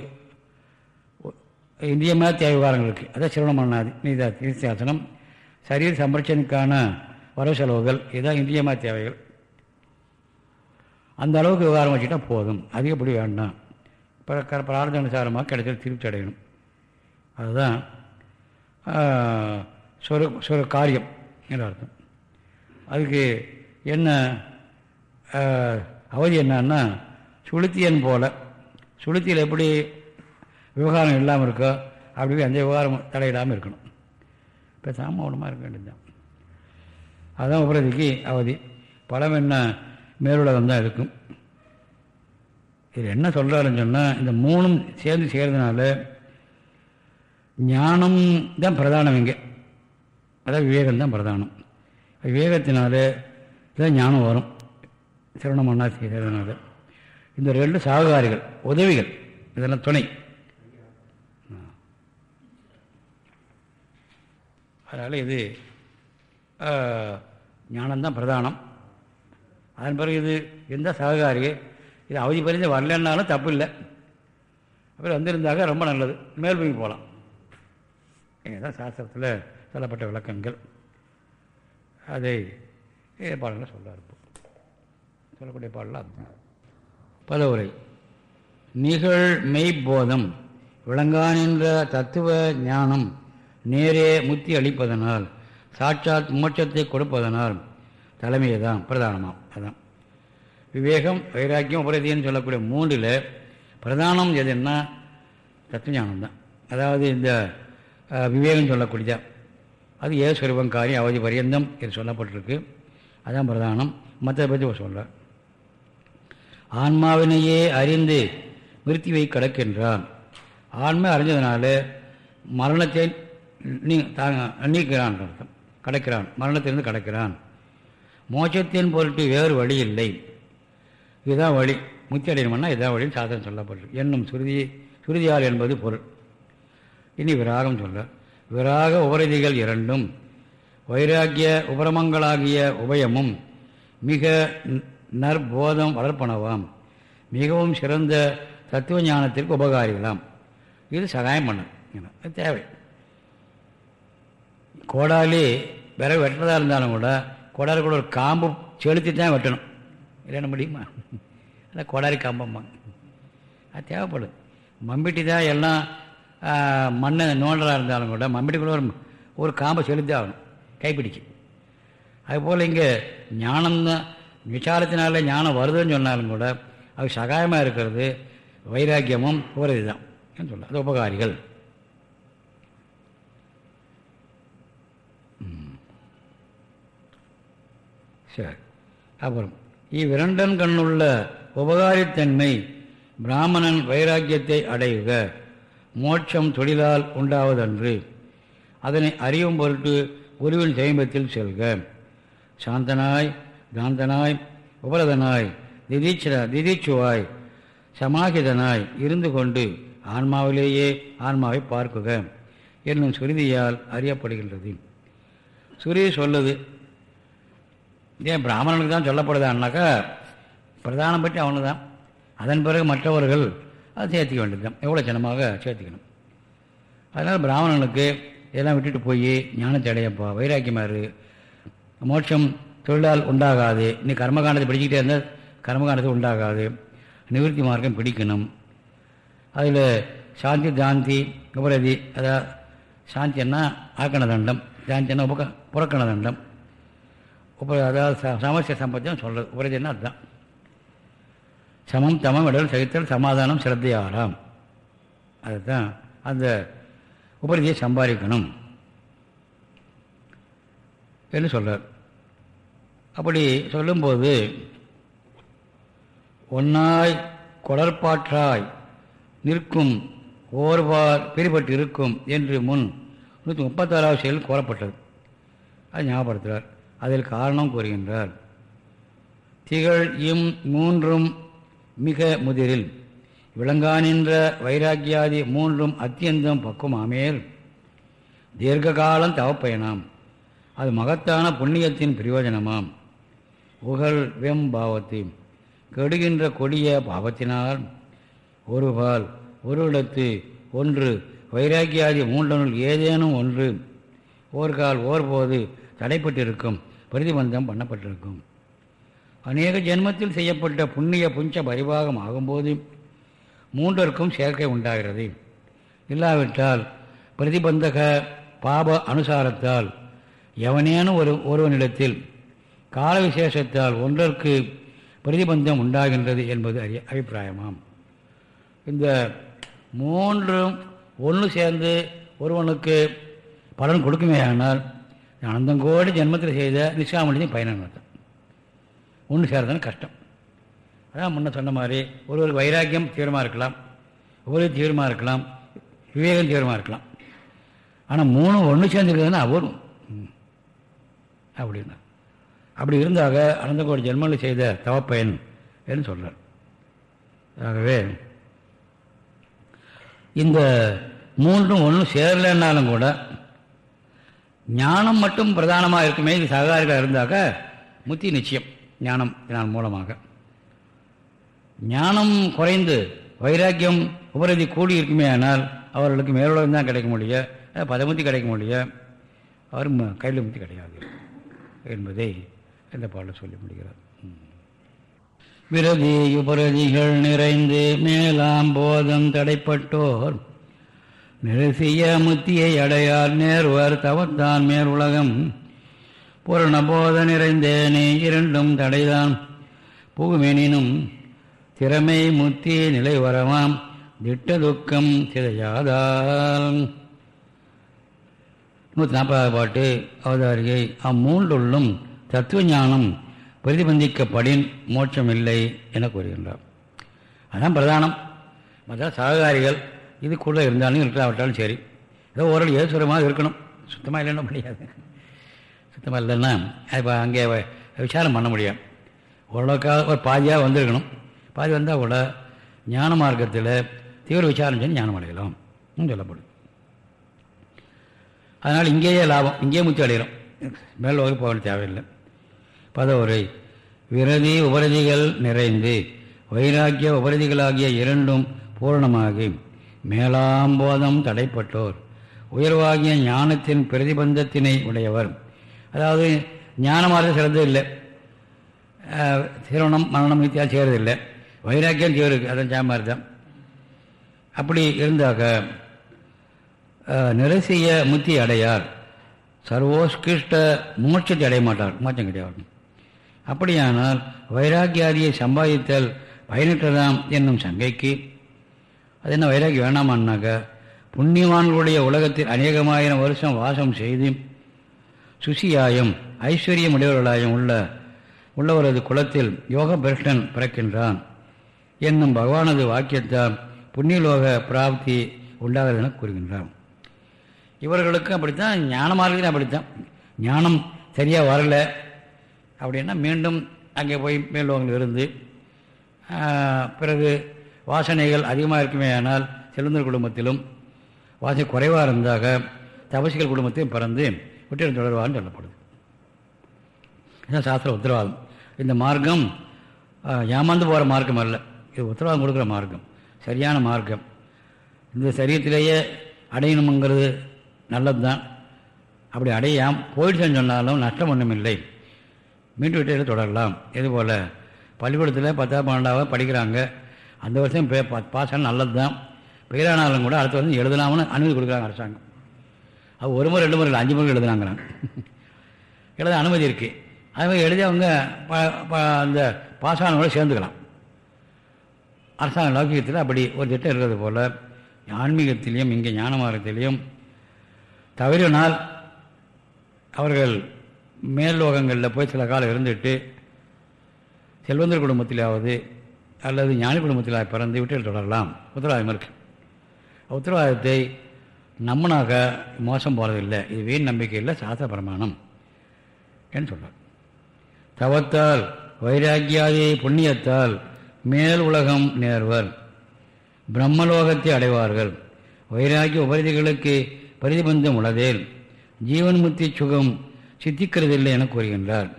இந்தியமாக தேவை விவகாரங்களுக்கு அதான் சிரவணம் பண்ணாது. நீதா தீர்த்தாசனம் சரீர சம்பரட்சனுக்கான வரவு செலவுகள் இதுதான் இந்தியமாக தேவைகள். அந்த அளவுக்கு விவகாரம் வச்சுட்டா போதும். அதிகப்படி வேண்டாம் பிரார்த்தனுசாரமாக கிடைச்சல் திருப்தி அடையணும். அதுதான் சொரு சொர காரியம் என்ற அர்த்தம். அதுக்கு என்ன அவதி என்னன்னா சுளுத்தியன் போல சுளுத்தியில் எப்படி விவகாரம் இல்லாமல் இருக்கோ அப்படி அந்த விவகாரம் தலையிடாமல் இருக்கணும். இப்போ சாமௌனமாக இருக்க வேண்டியதுதான். அதுதான் உபரதிக்கு அவதி. பலம் என்ன? மேலுலகம் தான் இருக்கும். இது என்ன சொல்கிறாருன்னு சொன்னால் இந்த மூணும் சேர்ந்து செய்கிறதுனால ஞானம் தான் பிரதானம் இங்கே. அதாவது விவேகம் தான் பிரதானம். விவேகத்தினால தான் ஞானம் வரும். சிரவணம் மண்ணா செய்கிறதுனால. இந்த ரெண்டு சாகாரிகள் உதவிகள் இதெல்லாம் துணை. அதனால் இது ஞானம்தான் பிரதானம். அதன் பிறகு இது எந்த சககாரி? இது அவதி பறிந்து வரலன்னாலும் தப்பு இல்லை அப்புறம் வந்திருந்தாக்க ரொம்ப நல்லது. மேல்பூமி போகலாம் இதுதான் சாஸ்திரத்தில் சொல்லப்பட்ட விளக்கங்கள். அதை பாடலில் சொல்ல இருப்போம் சொல்லக்கூடிய பாடலாம் அதுதான். பதவுரை நிகழ் மெய்போதம். விளங்கானின்ற தத்துவ ஞானம். நேரே முத்தி அளிப்பதனால். சாட்சாத் மோட்சத்தை கொடுப்பதனால் தலைமையை தான் பிரதானமாக அதான். விவேகம் வைராக்கியம் உபரதின்னு சொல்லக்கூடிய மூன்றில் பிரதானம் எதுன்னா தத்துவஞானம் தான் அதாவது இந்த விவேகம் சொல்லக்கூடியதா. அது ஏ சுரூபங்காரி அவதி பரியந்தம் இது சொல்லப்பட்டிருக்கு. அதான் பிரதானம். மற்றதை பற்றி சொல்ல ஆன்மாவினையே அறிந்து மிருத்திவை கடக்கின்றான். ஆன்மை அறிஞ்சதுனால மரணத்தை நீ தாங்க நீக்கிறான் அர்த்தம். கடக்கிறான் மரணத்திலிருந்து கடக்கிறான். மோட்சத்தின் பொருட்டு வேறு வழி இல்லை. இதுதான் வழி. முத்தி அடையணும்னா இதான் வழின்னு சாதனம் சொல்லப்பட்டிருக்கு என்னும் சுருதி சுருதியால் என்பது பொருள். இனி விராகம் சொல்ல. விராக உபரதிகள் இரண்டும் வைராக்கிய உபரமங்களாகிய உபயமும் மிக நற்போதம் வளர்ப்பனவாம். மிகவும் சிறந்த தத்துவ ஞானத்திற்கு உபகாரிகளாம். இது சகாயம் பண்ணது தேவை. கோடாலி விறகு வெட்டினதாக இருந்தாலும் கூட கொடாரி கூட ஒரு காம்பு செலுத்தி தான் வெட்டணும். இல்லைன்னு முடியுமா? இல்லை கொடாரி காம்பம்மாங்க அது தேவைப்படுது. மம்பிட்டி தான் எல்லாம் மண்ணை நோண்டலாக இருந்தாலும் கூட மம்பிட்டிக்குள்ள ஒரு ஒரு காம்பை செலுத்தி ஆகணும். கைப்பிடிச்சு அதுபோல் இங்கே ஞானம்தான் விசாரத்தினால ஞானம் வருதுன்னு சொன்னாலும் கூட அது சகாயமாக இருக்கிறது வைராக்கியமும் ஒரு இதுதான் சொல்ல அது உபகாரிகள். சரி அப்புறம் இவ்விரண்டன் கண்ணுள்ள உபகாரித்தன்மை பிராமணன் வைராக்கியத்தை அடையுக. மோட்சம் தொழிலால் உண்டாவதன்று. அதனை அறியும் பொருட்டு குருவின் சமீபத்தில் செல்க. சாந்தனாய் காந்தனாய் உபரதனாய் திதீச்ச திதீச்சுவாய் சமாகிதனாய் இருந்து கொண்டு ஆன்மாவிலேயே ஆன்மாவை பார்க்குக என்னும் சுருதியால் அறியப்படுகின்றது. சுருதி சொல்லுது ஏன் பிராமணனுக்கு தான் சொல்லப்படுதான்னாக்கா பிரதானம் பற்றி அவனு தான் அதன் பிறகு மற்றவர்கள் அதை சேர்த்திக்க வேண்டியது தான் எவ்வளோ சின்னமாக சேர்த்துக்கணும். அதனால் பிராமணனுக்கு இதெல்லாம் விட்டுட்டு போய் ஞானத்தை அடையப்பா வைராக்கியமாரு மோட்சம் தொழிலால் உண்டாகாது. நீ கர்மகாண்டத்தை பிடிச்சிக்கிட்டே இருந்தால் கர்மகாண்டத்தை உண்டாகாது. நிவர்த்தி மார்க்கம் பிடிக்கணும். அதில் சாந்தி தாந்தி உபரதி அதாவது சாந்தின்னா ஆக்கண தண்டம் சாந்தின்னா உபக புறக்கண தண்டம் உப அதாவது சமசிய சம்பத்தியம் சொல்கிறது உபரதின்னா அதுதான். சமம் தமம் இடல் சகித்தல் சமாதானம் சிரத்தையாராம். அதுதான். அந்த உபரிதியை சம்பாதிக்கணும். என்று சொல்கிறார் அப்படி சொல்லும்போது ஒன்னாய் கொடற்பாற்றாய் நிற்கும் ஓர்வார் பிரிபட்டு இருக்கும் என்று முன் நூற்றி முப்பத்தாறாவது செயல் கோரப்பட்டது அது ஞாபகப்படுத்துகிறார் அதில் காரணம் கூறுகின்றார். திகழ் இம் மூன்றும் மிக முதிரில். விளங்கானின்ற வைராக்கியாதி மூன்றும் அத்தியந்தம் பக்குமாமேல். தீர்க்காலம் தவப்பயணம். அது மகத்தான புண்ணியத்தின் பிரயோஜனமாம். உகல் வெம் பாவத்தை. கெடுகின்ற கொடிய பாவத்தினால். ஒருபால் ஒரு இடத்து ஒன்று. வைராக்கியாதி மூன்றனுள் ஏதேனும் ஒன்று. ஓர்கால் ஓர்போது தடைப்பட்டிருக்கும். பிரதிபந்தம் பண்ணப்பட்டிருக்கும். அநேக ஜென்மத்தில் செய்யப்பட்ட புண்ணிய புஞ்ச பரிபாகம் ஆகும்போது மூன்றருக்கும் சேர்க்கை உண்டாகிறது. இல்லாவிட்டால் பிரதிபந்தக பாப அனுசாரத்தால் எவனேனும் ஒரு ஒருவனிடத்தில் கால விசேஷத்தால் ஒன்றற்கு பிரதிபந்தம் உண்டாகின்றது என்பது அறி அபிப்பிராயமாம். இந்த மூன்றும் ஒன்று சேர்ந்து ஒருவனுக்கு பலன் கொடுக்குமே ஆனால் அனந்தங்கோடி ஜென்மத்தில் செய்த நிஷ்காமணியும் பயணம் அர்த்தம் ஒன்று சேர்றதுன்னு கஷ்டம் அதான் முன்ன சொன்ன மாதிரி ஒரு ஒரு வைராக்கியம் தீவிரமாக இருக்கலாம் ஒவ்வொரு தீவிரமாக இருக்கலாம் விவேகம் தீவிரமாக இருக்கலாம் ஆனால் மூணு ஒன்று சேர்ந்துருக்குதுன்னா அவரும் அப்படின்னா அப்படி இருந்தாக அனந்தகோடி ஜென்மங்கள் செய்த தவப்பயன் என்று சொல்கிறார் ஆகவே இந்த மூன்றும் ஒன்றும் சேரலைன்னாலும் கூட ஞானம் மட்டும் பிரதானமாக இருக்குமே இது சககாரிகளாக இருந்தாக்க முத்தி நிச்சயம். ஞானம் இதனால் மூலமாக. ஞானம் குறைந்து வைராக்கியம் உபரதி கூடி இருக்குமே ஆனால் அவர்களுக்கு மேலுலகம் தான் கிடைக்க முடிய பதமுத்தி கிடைக்க முடிய அவர் கையில் முத்தி கிடையாது என்பதை இந்த பாடல் சொல்லி முடிகிறார் விரதி உபரதிகள் நிறைந்து மேலாம் போதம் தடைப்பட்டோர் நிறைசிய முத்தியை அடையார் நேர்வர் தவத்தான் மேல் உலகம் பூரணபோத நிறைந்தேனே இரண்டும் தடைதான். புகுமெனினும் திறமை முத்தி நிலை வரவாம் திட்ட துக்கம் சிதையாதால் நூற்றி நாற்பதாவது பாட்டு அவதாரிகை. அம்மூன்றுள்ளும் தத்துவ ஞானம் பிரதிபந்திக்கப்படின் மோட்சமில்லை என கூறுகின்றார். அதான் பிரதானம். மற்ற சககாரிகள் இது கூட இருந்தாலும் இருக்காவிட்டாலும் சரி. ஏதோ ஓரளவு ஏசுரமாக இருக்கணும். சுத்தமாக இல்லைன்னா முடியாது. சுத்தமாக இல்லைன்னா இப்போ அங்கே விசாரம் பண்ண முடியும். ஓரளவுக்காக ஒரு பாதியாக வந்திருக்கணும். பாதி வந்தால் கூட ஞான மார்க்கத்தில் தீவிர விசாரம் செஞ்சு ஞானம் அடையலாம். சொல்லப்படும். அதனால் இங்கேயே லாபம். இங்கேயே முத்தி அடையிறோம் மேல் வகுப்பு போக தேவையில்லை. பதவுரை. விரதி உபரதிகள் நிறைந்து. வைராக்கிய உபரதிகளாகிய இரண்டும் பூரணமாகி மேலாம்போதம் தடைப்பட்டோர் உயர்வாகிய ஞானத்தின் பிரதிபந்தத்தினை உடையவர். அதாவது ஞானமாக சிறந்தது இல்லை. திருமணம் மரணம் வித்தியாசம் செய்கிறதில்லை வைராக்கியம் தீவிர அதான் ஜாமாரி தான் அப்படி இருந்தாக்க நிரசிய முத்தி அடையார் சர்வோஸ்கிருஷ்ட மூச்சத்தை அடைய மாட்டார் மூச்சம் கிடையாது. அப்படியானால் வைராக்கியாதியை சம்பாதித்தல் பயனற்றதாம் என்னும் சங்கைக்கு அது என்ன வைராக்கி வேணாமான்னாக்கா புண்ணியவான்களுடைய உலகத்தில் அநேகமாயிரம் வருஷம் வாசம் செய்து சுசியாயம் ஐஸ்வர்யம் உடையவர்களாயும் உள்ள உள்ளவரது குலத்தில் யோக பிரஷ்டன் பிறக்கின்றான். என்னும் பகவானது வாக்கியத்தால் புண்ணியலோக பிராப்தி உண்டாகிறது என கூறுகின்றான் இவர்களுக்கும் அப்படித்தான் ஞானமார்களுக்கும் அப்படித்தான். ஞானம் சரியாக வரல அப்படின்னா மீண்டும் அங்கே போய் மேல்லோகங்கள் இருந்து பிறகு வாசனைகள் அதிகமாக இருக்குமே ஆனால் செல்லுந்தர் குடும்பத்திலும் வாசனை குறைவாக இருந்தாக தபசிகள் குடும்பத்தையும் பிறந்து விட்டு தொடர்வான்னு சொல்லப்படுது. இதுதான் சாஸ்திர உத்தரவாதம். இந்த மார்க்கம் ஏமாந்து போகிற மார்க்கம் அல்ல. இது உத்தரவாதம் கொடுக்குற மார்க்கம். சரியான மார்க்கம். இந்த சரீரத்திலேயே அடையணுங்கிறது நல்லது தான் அப்படி அடையாம். போயிடுச்சுன்னு சொன்னாலும் நஷ்டம் ஒன்றும் இல்லை மீண்டும் விட்டு தொடரலாம். இதுபோல் பள்ளிக்கூடத்தில் பத்தாவது பன்னெண்டாவது படிக்கிறாங்க. அந்த வருஷம் பே பாஸ் ஆனால் நல்லது தான் பெயரானாலும் கூட அடுத்த வருஷம் எழுதலாம்னு அனுமதி கொடுக்குறாங்க அரசாங்கம். அது ஒரு முறை ரெண்டு முறை இல்லை அஞ்சு முறை எழுதுனாங்கிறாங்க எழுத அனுமதி இருக்குது அதுமாதிரி எழுதி அவங்க அந்த பாஸ் ஆனவங்களோட சேர்ந்துக்கலாம். அரசாங்க லௌகிகத்தில் அப்படி ஒரு திட்டம் இருக்கிறது போல் ஆன்மீகத்திலையும் இங்கே ஞான மார்க்கத்திலையும் தவறினால் அவர்கள் மேல் லோகங்களில் போய் சில காலம் இருந்துட்டு செல்வந்தர் குடும்பத்திலாவது அல்லது ஞானி குடும்பத்தில் பிறந்து விட்டு தொடரலாம். உத்தரவாதம் இருக்கு. உத்தரவாதத்தை நம்மனாக மோசம் போகிறதில்லை இது வீண் நம்பிக்கையில் சாஸ்திர பிரமாணம் என்று சொல்கிறார் தவத்தால் வைராக்கியாதி புண்ணியத்தால் மேல் உலகம் நேர்வர். பிரம்மலோகத்தை அடைவார்கள். வைராக்கிய உபரிதிகளுக்கு பிரதிபந்தம் உள்ளதேல் ஜீவன் முத்தி சுகம் சித்திக்கிறதில்லை என கூறுகின்றார்.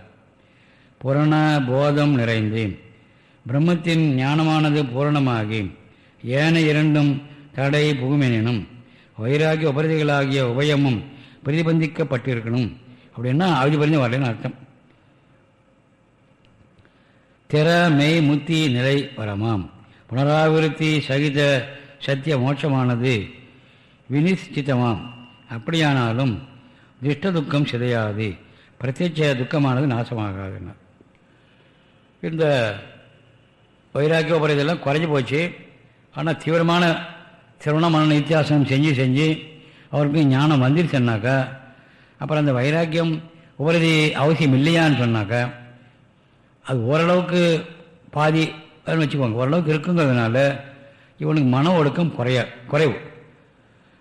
புராண போதம் நிறைந்து பிரம்மத்தின் ஞானமானது பூரணமாகி ஏன இரண்டும் தடை புகுமெனினும் வைராகிய உபரிதிகளாகிய உபயமும் பிரதிபந்திக்கப்பட்டிருக்கணும். அப்படின்னா அவதி பறிஞ்சு வரலன்னு அர்த்தம். திற மெய் முத்தி நிலை வரமாம். புனராவிருத்தி சகித சத்திய மோட்சமானது வினிச்சித்தமாம் அப்படியானாலும் திஷ்ட துக்கம் சிதையாது. பிரத்யட்ச துக்கமானது நாசமாகாதுன்னா. இந்த வைராக்கிய உபரிதெல்லாம் குறைஞ்சி போச்சு. ஆனால் தீவிரமான திருமண மன நித்தியாசனம் செஞ்சு செஞ்சு அவருக்கு ஞானம் வந்துருச்சுன்னாக்கா அப்புறம் அந்த வைராக்கியம் உபரிதி அவசியம் இல்லையான்னு சொன்னாக்கா அது ஓரளவுக்கு பாதி வச்சுக்கோங்க. ஓரளவுக்கு இருக்குங்கிறதுனால இவனுக்கு மன ஒடுக்கம் குறைய குறைவு.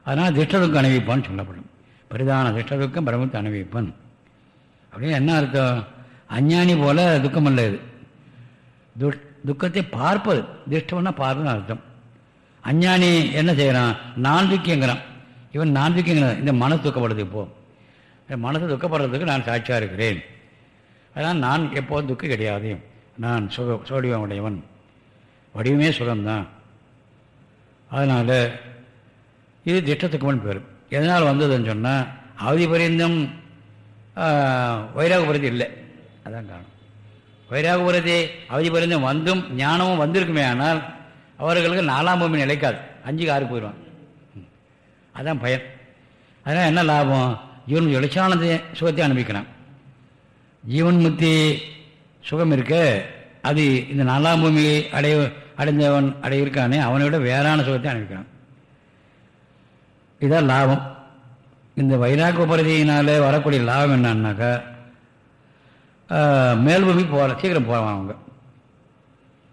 அதனால் திஷ்டதுக்கம் அணிவிப்பான்னு சொல்லப்படும். பரிதான திஷ்டதுக்கம் பிரமத்தை அணிவிப்பன் அப்படின்னு என்ன அர்த்தம்? அஞ்ஞானி போல துக்கம் அல்ல இது. துஷ் துக்கத்தை பார்ப்பது திருஷ்டம்னா பார்ப்பதுன்னு அர்த்தம். அஞ்ஞானி என்ன செய்கிறான்? நான் துக்கியங்கிறான் இவன் நான் துக்கியங்கிறான் இந்த மனசு துக்கப்படுது இப்போ. மனசு துக்கப்படுறதுக்கு நான் சாட்சியாக இருக்கிறேன். அதனால் நான் எப்போதும் துக்கம் கிடையாது. நான் சுக சோடிவம் உடையவன் வடிவமே சுகம்தான். அதனால் இது திட்டத்துக்குமன் பேர். எதனால் வந்ததுன்னு சொன்னால் அவதி பரிந்தம் வைராகபுரதி இல்லை. அதான் காரணம். வைராகபுரதி அவதி வந்தும் ஞானமும் வந்திருக்குமே ஆனால் அவர்களுக்கு நாலாம் பூமி நிலைக்காது. அஞ்சுக்கு ஆறு போயிடுவான். அதான் பயன். அதனால் என்ன லாபம்? ஜீவன் இலட்சானது சுகத்தை அனுபவிக்கணும் ஜீவன் முக்தி சுகம் இருக்க அது இந்த நாலாம் பூமி அடைய அடைந்தவன் அடையிருக்கானே அவனை விட வேறான சுகத்தை அனுப்பிக்கிறான் இதுதான் லாபம். இந்த வைராக உபரதியினால் வரக்கூடிய லாபம் என்னன்னாக்கா மேல்பூமி போகிற சீக்கிரம் போவான் அவங்க.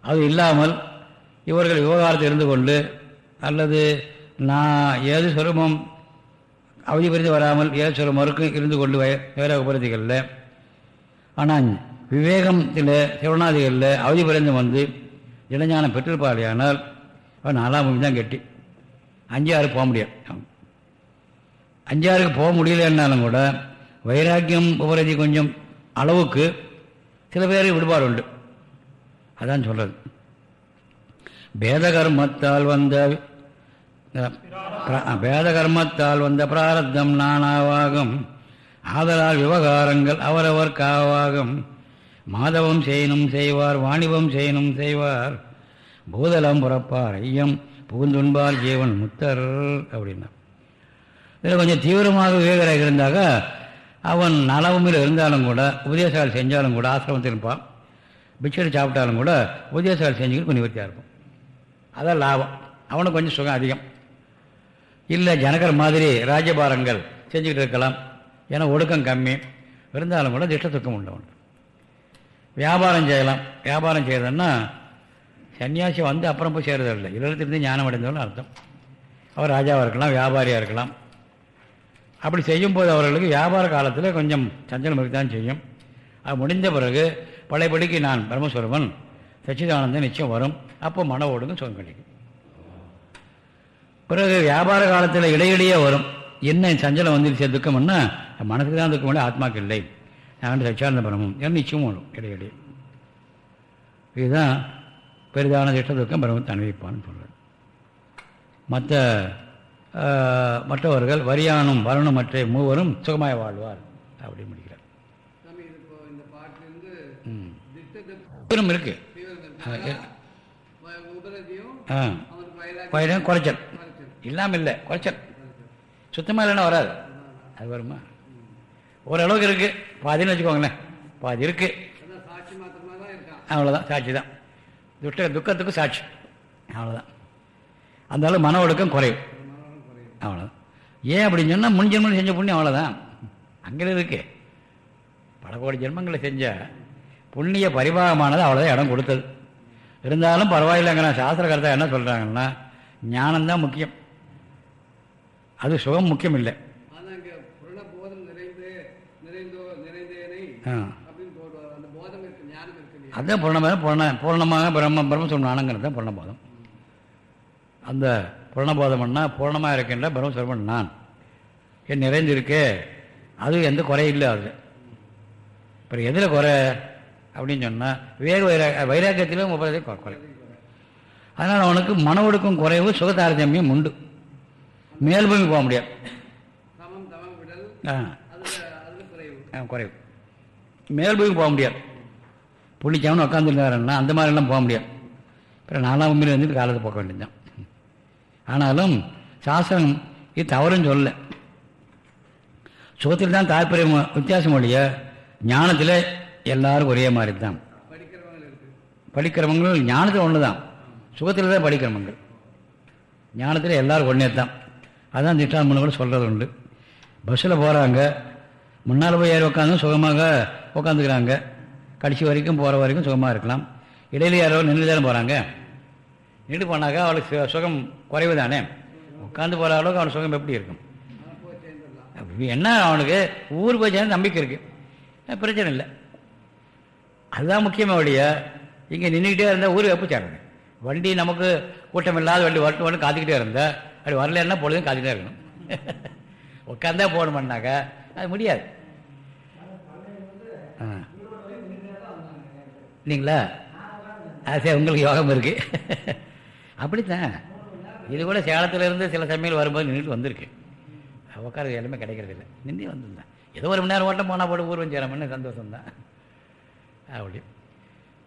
அது இல்லாமல் இவர்கள் விவகாரத்தில் இருந்து கொண்டு அல்லது நான் ஏது சுரமம் அவதி புரிந்து வராமல் ஏது சுரமருக்கும் இருந்து கொண்டு வைராக உபரதிகளில் ஆனால் விவேகத்தில் சிவனாதிகளில் அவதி பரிந்து வந்து இளைஞானம் பெற்றிருப்பாளையானால் அவன் நாலாம் பூமி தான் கெட்டி. அஞ்சு ஆறு போக முடியாது. அஞ்சாறுக்கு போக முடியலன்னாலும் கூட வைராக்கியம் உபரதி கொஞ்சம் அளவுக்கு சில பேரை விடுபாடு உண்டு அதான் சொல்கிறது பேதகர்மத்தால் வந்த பேதகர்மத்தால் வந்த பிராரத்தம் நானாவாகும். ஆதலால் விவகாரங்கள் அவரவர் காவாகும். மாதவம் செய்யணும் செய்வார் வாணிபம் செய்யணும் செய்வார். பூதலம் புறப்பார் ஐயம் புகுந்துண்பார் ஜீவன் முத்தர் அப்படின்னா இதில் கொஞ்சம் தீவிரமாக விவேகராக இருந்தாக்கா அவன் நலவுமையில் இருந்தாலும் கூட உபதேசங்கள் செஞ்சாலும் கூட ஆசிரமத்தில் இருப்பான். பிச்சை சாப்பிட்டாலும் கூட உபதேசங்கள் செஞ்சுக்கிட்டு கொஞ்சம் நிவர்த்தியாக இருக்கும் அதான் லாபம். அவனுக்கு கொஞ்சம் சுகம் அதிகம். இல்லை ஜனகர் மாதிரி ராஜபாரங்கள் செஞ்சுக்கிட்டு இருக்கலாம். ஏன்னா ஒடுக்கம் கம்மி. இருந்தாலும் கூட திஷ்ட துக்கம் உண்டு உண்டு வியாபாரம் செய்யலாம். வியாபாரம் செய்யறதுன்னா சன்னியாசி வந்து அப்புறம் போய் சேர்றதில்லை இல்லத்திலிருந்து ஞானம் அடைந்தவர்கள் அர்த்தம். அவர் ராஜாவாக இருக்கலாம் வியாபாரியாக இருக்கலாம். அப்படி செய்யும்போது அவர்களுக்கு வியாபார காலத்தில் கொஞ்சம் சஞ்சலம் இருக்கத்தான் செய்யும். அது முடிந்த பிறகு பழையபடிக்கு நான் பிரம்மஸ்வரமன் சச்சிதானந்தம் நிச்சயம் வரும். அப்போ மன ஓடுங்க சுகம் கிடைக்கும். பிறகு வியாபார காலத்தில் இடையிடையே வரும். என்ன சஞ்சலம் வந்துருச்சு துக்கம்னா மனசுக்கு தான் துக்கம் ஆத்மாக்கு இல்லை. நான் சச்சியானந்த பிரமம் என்ன நிச்சயமும் வரும் இடையிடையே. இதுதான் பெரிதான திட்ட துக்கம் பிரம்மத்தை அனுபவிப்பான்னு சொல்கிறார் மற்ற மற்றவர்கள் வரியானும் வரணும் மற்ற மூவரும் சுகமாய் வாழ்வார். அப்படி முடிக்கிறார். தீவிரம் இருக்கு. குறைச்சல். இல்லாமல் இல்லை குறைச்சல். சுத்தமாக இல்லைன்னா வராது. அது வருமா? ஓரளவுக்கு இருக்கு. பாதின்னு வச்சுக்கோங்களேன். பாதி இருக்கு. அவ்வளோதான் சாட்சி தான் துஷ்ட துக்கத்துக்கு சாட்சி அவ்வளோதான் அந்த அளவு மன ஒழுக்கம் குறையும். அவ்வளோதான் ஏன் அப்படின்னு சொன்னால் முன் ஜென்மம் செஞ்ச புண்ணியம் அவ்வளோதான் அங்கே இருக்கு. பல கோடி ஜென்மங்களை செஞ்ச புண்ணிய பரிபாகமானது அவ்வளோதான் இடம் கொடுத்தது. இருந்தாலும் பரவாயில்லைங்கிற சாஸ்திரகர்த்தா என்ன சொல்கிறாங்கன்னா ஞானம்தான் முக்கியம். அது சுகம் முக்கியம் இல்லை அதுதான் பூர்ணமாக பூர்ண பூர்ணமாக பிரம்ம பிரம்மஸ்வரம் ஞானங்கிறது தான் பூர்ணபோதம் அந்த பூர்ணபோதம்னா பூர்ணமாக இருக்கின்ற பிரம்மஸ்வரமன் நான். என் நிறைந்திருக்கே அது எந்த குறையும் இல்லை அது. இப்போ எதில் குறை அப்படின்னு சொன்னால் வேறு வைராக வைராக்கியத்திலும் முப்பதே குறை. அதனால் அவனுக்கு மன ஒடுக்கும் குறைவு சுகதாரதமியம் உண்டு. மேல்பூமி போக முடியாது. ஆ. குறைவு. மேல்பூமி போக முடியாது. புள்ளிச்சவன் உட்காந்துருந்தாருன்னா அந்த மாதிரிலாம் போக முடியாது. அப்புறம் நாலாம் உண்மையில் வந்துட்டு காலத்தை போக்க வேண்டியதுதான். ஆனாலும் சாஸ்திரம் இது தவறுன்னு சொல்லலை. சுகத்தில் தான் தாற்பயம் வித்தியாசம் ஒழிய ஞானத்தில் எல்லாரும் ஒரே மாதிரி தான் படிக்கிறவங்கள் ஞானத்தில் ஒன்று தான் சுகத்தில் தான் படிக்கிறவங்க. ஞானத்தில் எல்லோரும் ஒன்றே தான் அதான் திட்டாமன்னு கூட சொல்கிறது உண்டு பஸ்ஸில் போகிறாங்க முன்னால் போய் ஏறி உட்காந்து சுகமாக உட்காந்துக்கிறாங்க கடைசி வரைக்கும் போகிற வரைக்கும் சுகமாக இருக்கலாம். இடையில யாரோ நின்று தானே போகிறாங்க நின்று போனாக்கா அவளுக்கு சு- சுகம் குறைவு தானே உட்காந்து போகிற அளவுக்கு அவனுக்கு சுகம் எப்படி இருக்கும்? என்ன அவனுக்கு? ஊர் போய் சேர்ந்து நம்பிக்கை இருக்குது பிரச்சனை இல்லை. அதுதான் முக்கியமாக வழியா இங்கே நின்றுக்கிட்டே இருந்தால் ஊர் எப்போ சேரணும்? வண்டி நமக்கு கூட்டம் இல்லாத வண்டி வரட்டும் வரணும் காத்துக்கிட்டே இருந்தால் அப்படி வரலன்னா பொழுதும் காத்துக்கிட்டே இருக்கணும். உட்காந்தா போகணுமான்னாக்கா அது முடியாது. ஆ. இல்லைங்களா அது சரி உங்களுக்கு யோகம் இருக்குது அப்படித்தான். இது கூட சேலத்துல இருந்து சில சமையல் வரும்போது நின்றுட்டு வந்திருக்கு. உட்கார எல்லாமே கிடைக்கிறது இல்லை. நின்று வந்திருந்தேன் ஏதோ ஒரு மணி நேரம் ஓட்டம் போனால் போட்டு ஊர்வம் சேரமன்னு சந்தோஷம் தான் அப்படி.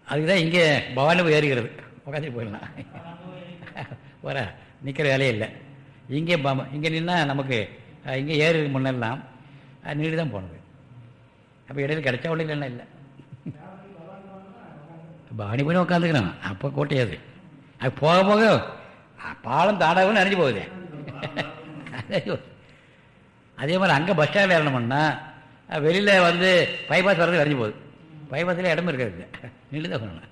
அதுக்கு தான் இங்கே பவானி போய் ஏறிக்கிறது உட்காந்துட்டு போயிடலாம். வர நிற்கிற வேலையே இல்லை. இங்கே பம இங்கே நின்னால் நமக்கு இங்கே ஏறி முன்னெல்லாம் நீடு தான் போனது. அப்போ இடையில கிடைச்சா ஒன்றும் இல்லைன்னா இல்லை. பவானி போய் உட்காந்துக்கிறான் அப்போ கோட்டையாது. அது போக போக பாலம் தாடாகவும் நினைஞ்சு போகுது. அதே மாதிரி அங்கே பஸ் ஸ்டாண்டில் ஏறணும்னா வெளியில் வந்து பைபாஸ் வர்றது வரைஞ்சி போகுது. பைபாஸில் இடம் இருக்கிறது. நின்றுதான்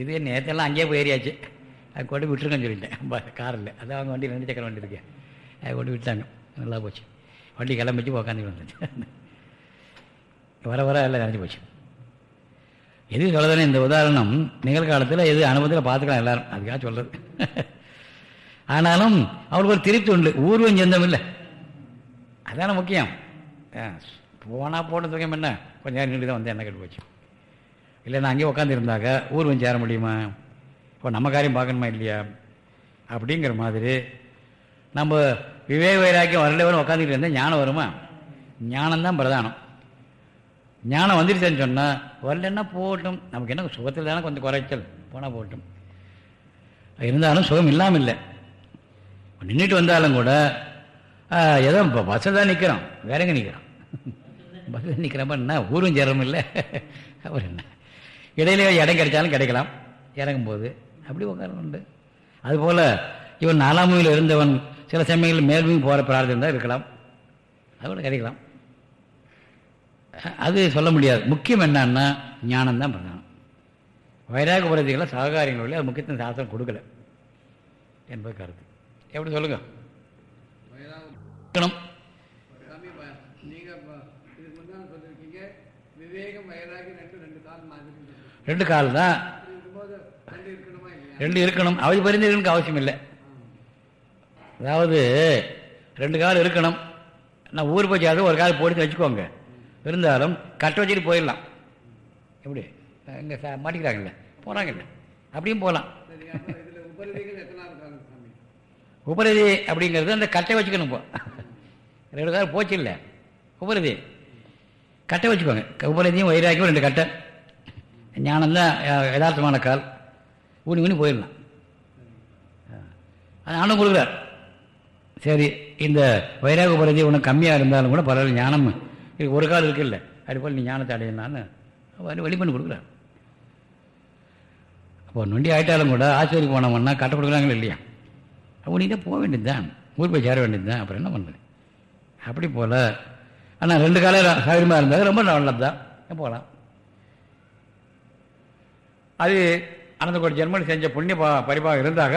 இது நேற்றெல்லாம் அங்கேயே போய் ஏறியாச்சு. அது கொண்டு விட்டுருக்கேன்னு சொல்லிட்டேன். காரில். அதான் அவங்க வண்டி ரெண்டு சக்கர வண்டி இருக்கேன் அதை கொண்டு விட்டாங்க. நல்லா போச்சு. வண்டி கிளம்பிச்சு உக்காந்து வந்துச்சு வர வர எல்லாம் நினச்சி போச்சு. எது சொல்கிறதுன்னு இந்த உதாரணம் நிகழ்காலத்தில் எது அனுபவத்தில் பார்த்துக்கலாம் எல்லாரும். அதுக்காக சொல்கிறது ஆனாலும் அவருக்கு ஒரு திருப்தி உண்டு. ஊர்வம் சொந்தம் இல்லை. அதான முக்கியம். போனால் போன தூக்கம் என்ன? கொஞ்சம் நேரம் நின்று தான் வந்து என்ன கேட்டு போச்சு இல்லை நான் அங்கேயே உட்காந்துருந்தாக்க ஊர்வம் சேர முடியுமா? இப்போ நம்ம காரியம் பார்க்கணுமா இல்லையா? அப்படிங்கிற மாதிரி நம்ம விவேக வைராக்கியம் வரல வரும் உட்காந்துக்கிட்டு இருந்தால் ஞானம் வருமா? ஞானம்தான் பிரதானம். ஞானம் வந்துருச்சேன்னு சொன்னால் வரலன்னா போகட்டும். நமக்கு என்ன சுகத்தில் தானே கொஞ்சம் குறைச்சல். போனால் போகட்டும். இருந்தாலும் சுகம் இல்லாமல் இல்லை. நின்றுட்டு வந்தாலும் கூட ஏதோ இப்போ பஸ்ஸில் தான் நிற்கிறோம். வேற எங்கே நிற்கிறோம்? பஸ்ஸில் நிற்கிறப்ப என்ன ஊரும் சேரம் இல்லை. அப்புறம் என்ன? இடையில இடம் கிடைச்சாலும் கிடைக்கலாம். இறங்கும்போது அப்படி உட்காரம் உண்டு அதுபோல் இவன் நாலாம் மூவியில் இருந்தவன் சில சமயங்களில் மேல்மீன் போகிற பிரார்த்தம் தான் இருக்கலாம். அதோட கிடைக்கலாம். அது சொல்ல முடியாது. முக்கியம் என்னன்னா ஞானம் தான் பிரதானம். வைராக உபரதிகளை சககாரியங்களில் அது முக்கியத்துவம் சாஸ்திரம் கொடுக்கல என்பது கருத்து. எப்படி சொல்லுங்க? ரெண்டு கால் தான். ரெண்டு இருக்கணுமா இல்லையா? ரெண்டு இருக்கணும். அவை பரிந்துரைகளுக்கு அவசியம் இல்லை. அதாவது ரெண்டு கால் இருக்கணும். நான் ஊர் போய் சேர்ந்து ஒரு கால் போட்டு வச்சுக்கோங்க. இருந்தாலும் கட்ட வச்சுட்டு போயிடலாம். எப்படி? இங்கே ச மாட்டிக்கிறாங்கல்ல. போகிறாங்கல்ல அப்படியும் போகலாம். உபரிதி உபரதி அப்படிங்கிறது அந்த கட்டை வச்சுக்கணும் இப்போ. ரெண்டு கால் போச்சு இல்லை. உபரதி. கட்டை வச்சுக்கோங்க. உபரதியும் வைராக்கியம் ரெண்டு கட்டை. ஞானம்தான் தான் யதார்த்தமான கால். ஊனி ஊனி போயிடலாம். அது ஆண்டும் கொடுக்குறார் சரி இந்த வைராக உபரதி ஒன்று கம்மியாக இருந்தாலும் கூட பரவாயில்ல. ஞானம் இதுக்கு ஒரு கால் இருக்குல்ல அது போல் நீ ஞானத்தை அடையலான்னு அவர் வெளி பண்ணி கொடுக்குறார். அப்போ நொண்டி ஆயிட்டாலும் கூட ஆசிரியருக்கு போனோம்னா கட்ட கொடுக்குறாங்களா இல்லையா? அப்போ நீ போக வேண்டியது தான் ஊர் போய் சேர வேண்டியது தான் அப்புறம் என்ன பண்ணுறது அப்படி போல். ஆனால் ரெண்டு காலையில் சௌகரியமாக இருந்தால் ரொம்ப நல்லது தான் போகலாம். அது அனந்தகோடி ஜென்மன் செஞ்ச புண்ணிய பரிபாக இருந்தாக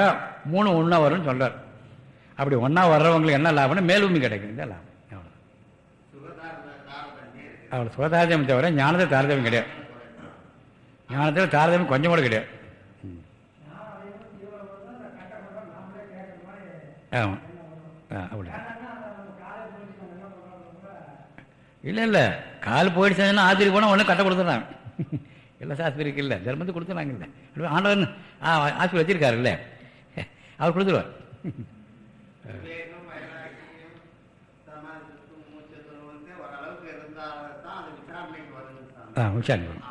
மூணு ஒன்றா வரும்னு சொல்கிறார் அப்படி ஒன்றா வர்றவங்களுக்கு என்ன லாபம்னா மேல்பூமி கிடைக்கும் இந்த லாபம்? அவ்வளோ அவ்வளோ சுகதாரதமியம் தவிர ஞானத்தில் தாரதமியம் கிடையாது. ஞானத்தில் தாரதமியம் கொஞ்சம் கூட கிடையாது. ஆமாம் ஆ அப்படி. இல்லை இல்லை. கால் போயிடுச்சுன்னா ஆத்திரி போனால் ஒன்றும் கட்ட கொடுத்துட்றாங்க இல்லை சாஸ்திரிக்கு இல்லை. தர்மத்துக்கு கொடுத்துறாங்க இல்லை. இப்படி ஆண்டவன் ஆ ஆஸ்பத்திரி வச்சிருக்காருல்ல. அவர் கொடுத்துருவார் விவேகம் வைராக்கியம் சமாதித்துவம் மூச்சத்துவம் வந்து ஓரளவுக்கு இருந்தால்தான் அது விசாரணைக்கு வருது சாமி ஆ விசாரணை வரும்.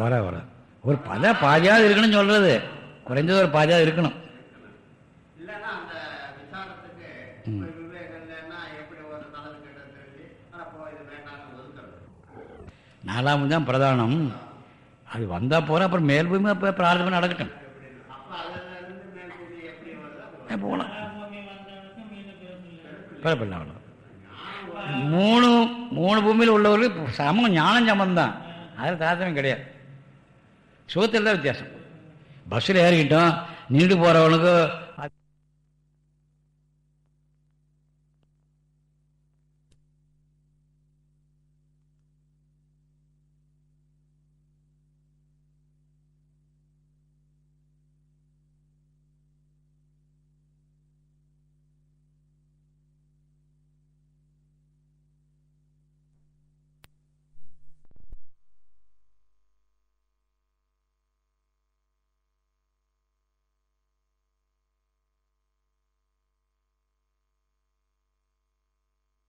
வர வர. ஒரு பத பாதியாவது இருக்கணும்னு சொல்றது. குறைஞ்சது ஒரு பாதியாவது இருக்கணும். நாலாம் தான் பிரதானம். அது வந்தால் போகிற அப்புறம் மேல் பூமி அப்போ பிரார்த்தனை நடக்கட்டும். அப்ப அதுல இருந்து மேல் பூமி எப்படி வருதோ அப்படி போகலாம் பரவாயில்ல மூணு மூணு பூமியில் உள்ளவர்களுக்கு சமம் ஞானம் சமம் தான் அதில் தாத்தமே கிடையாது. சுகத்தில் தான் வித்தியாசம். பஸ்ஸில் ஏறிக்கிட்டோம் நீண்டு போகிறவனுக்கு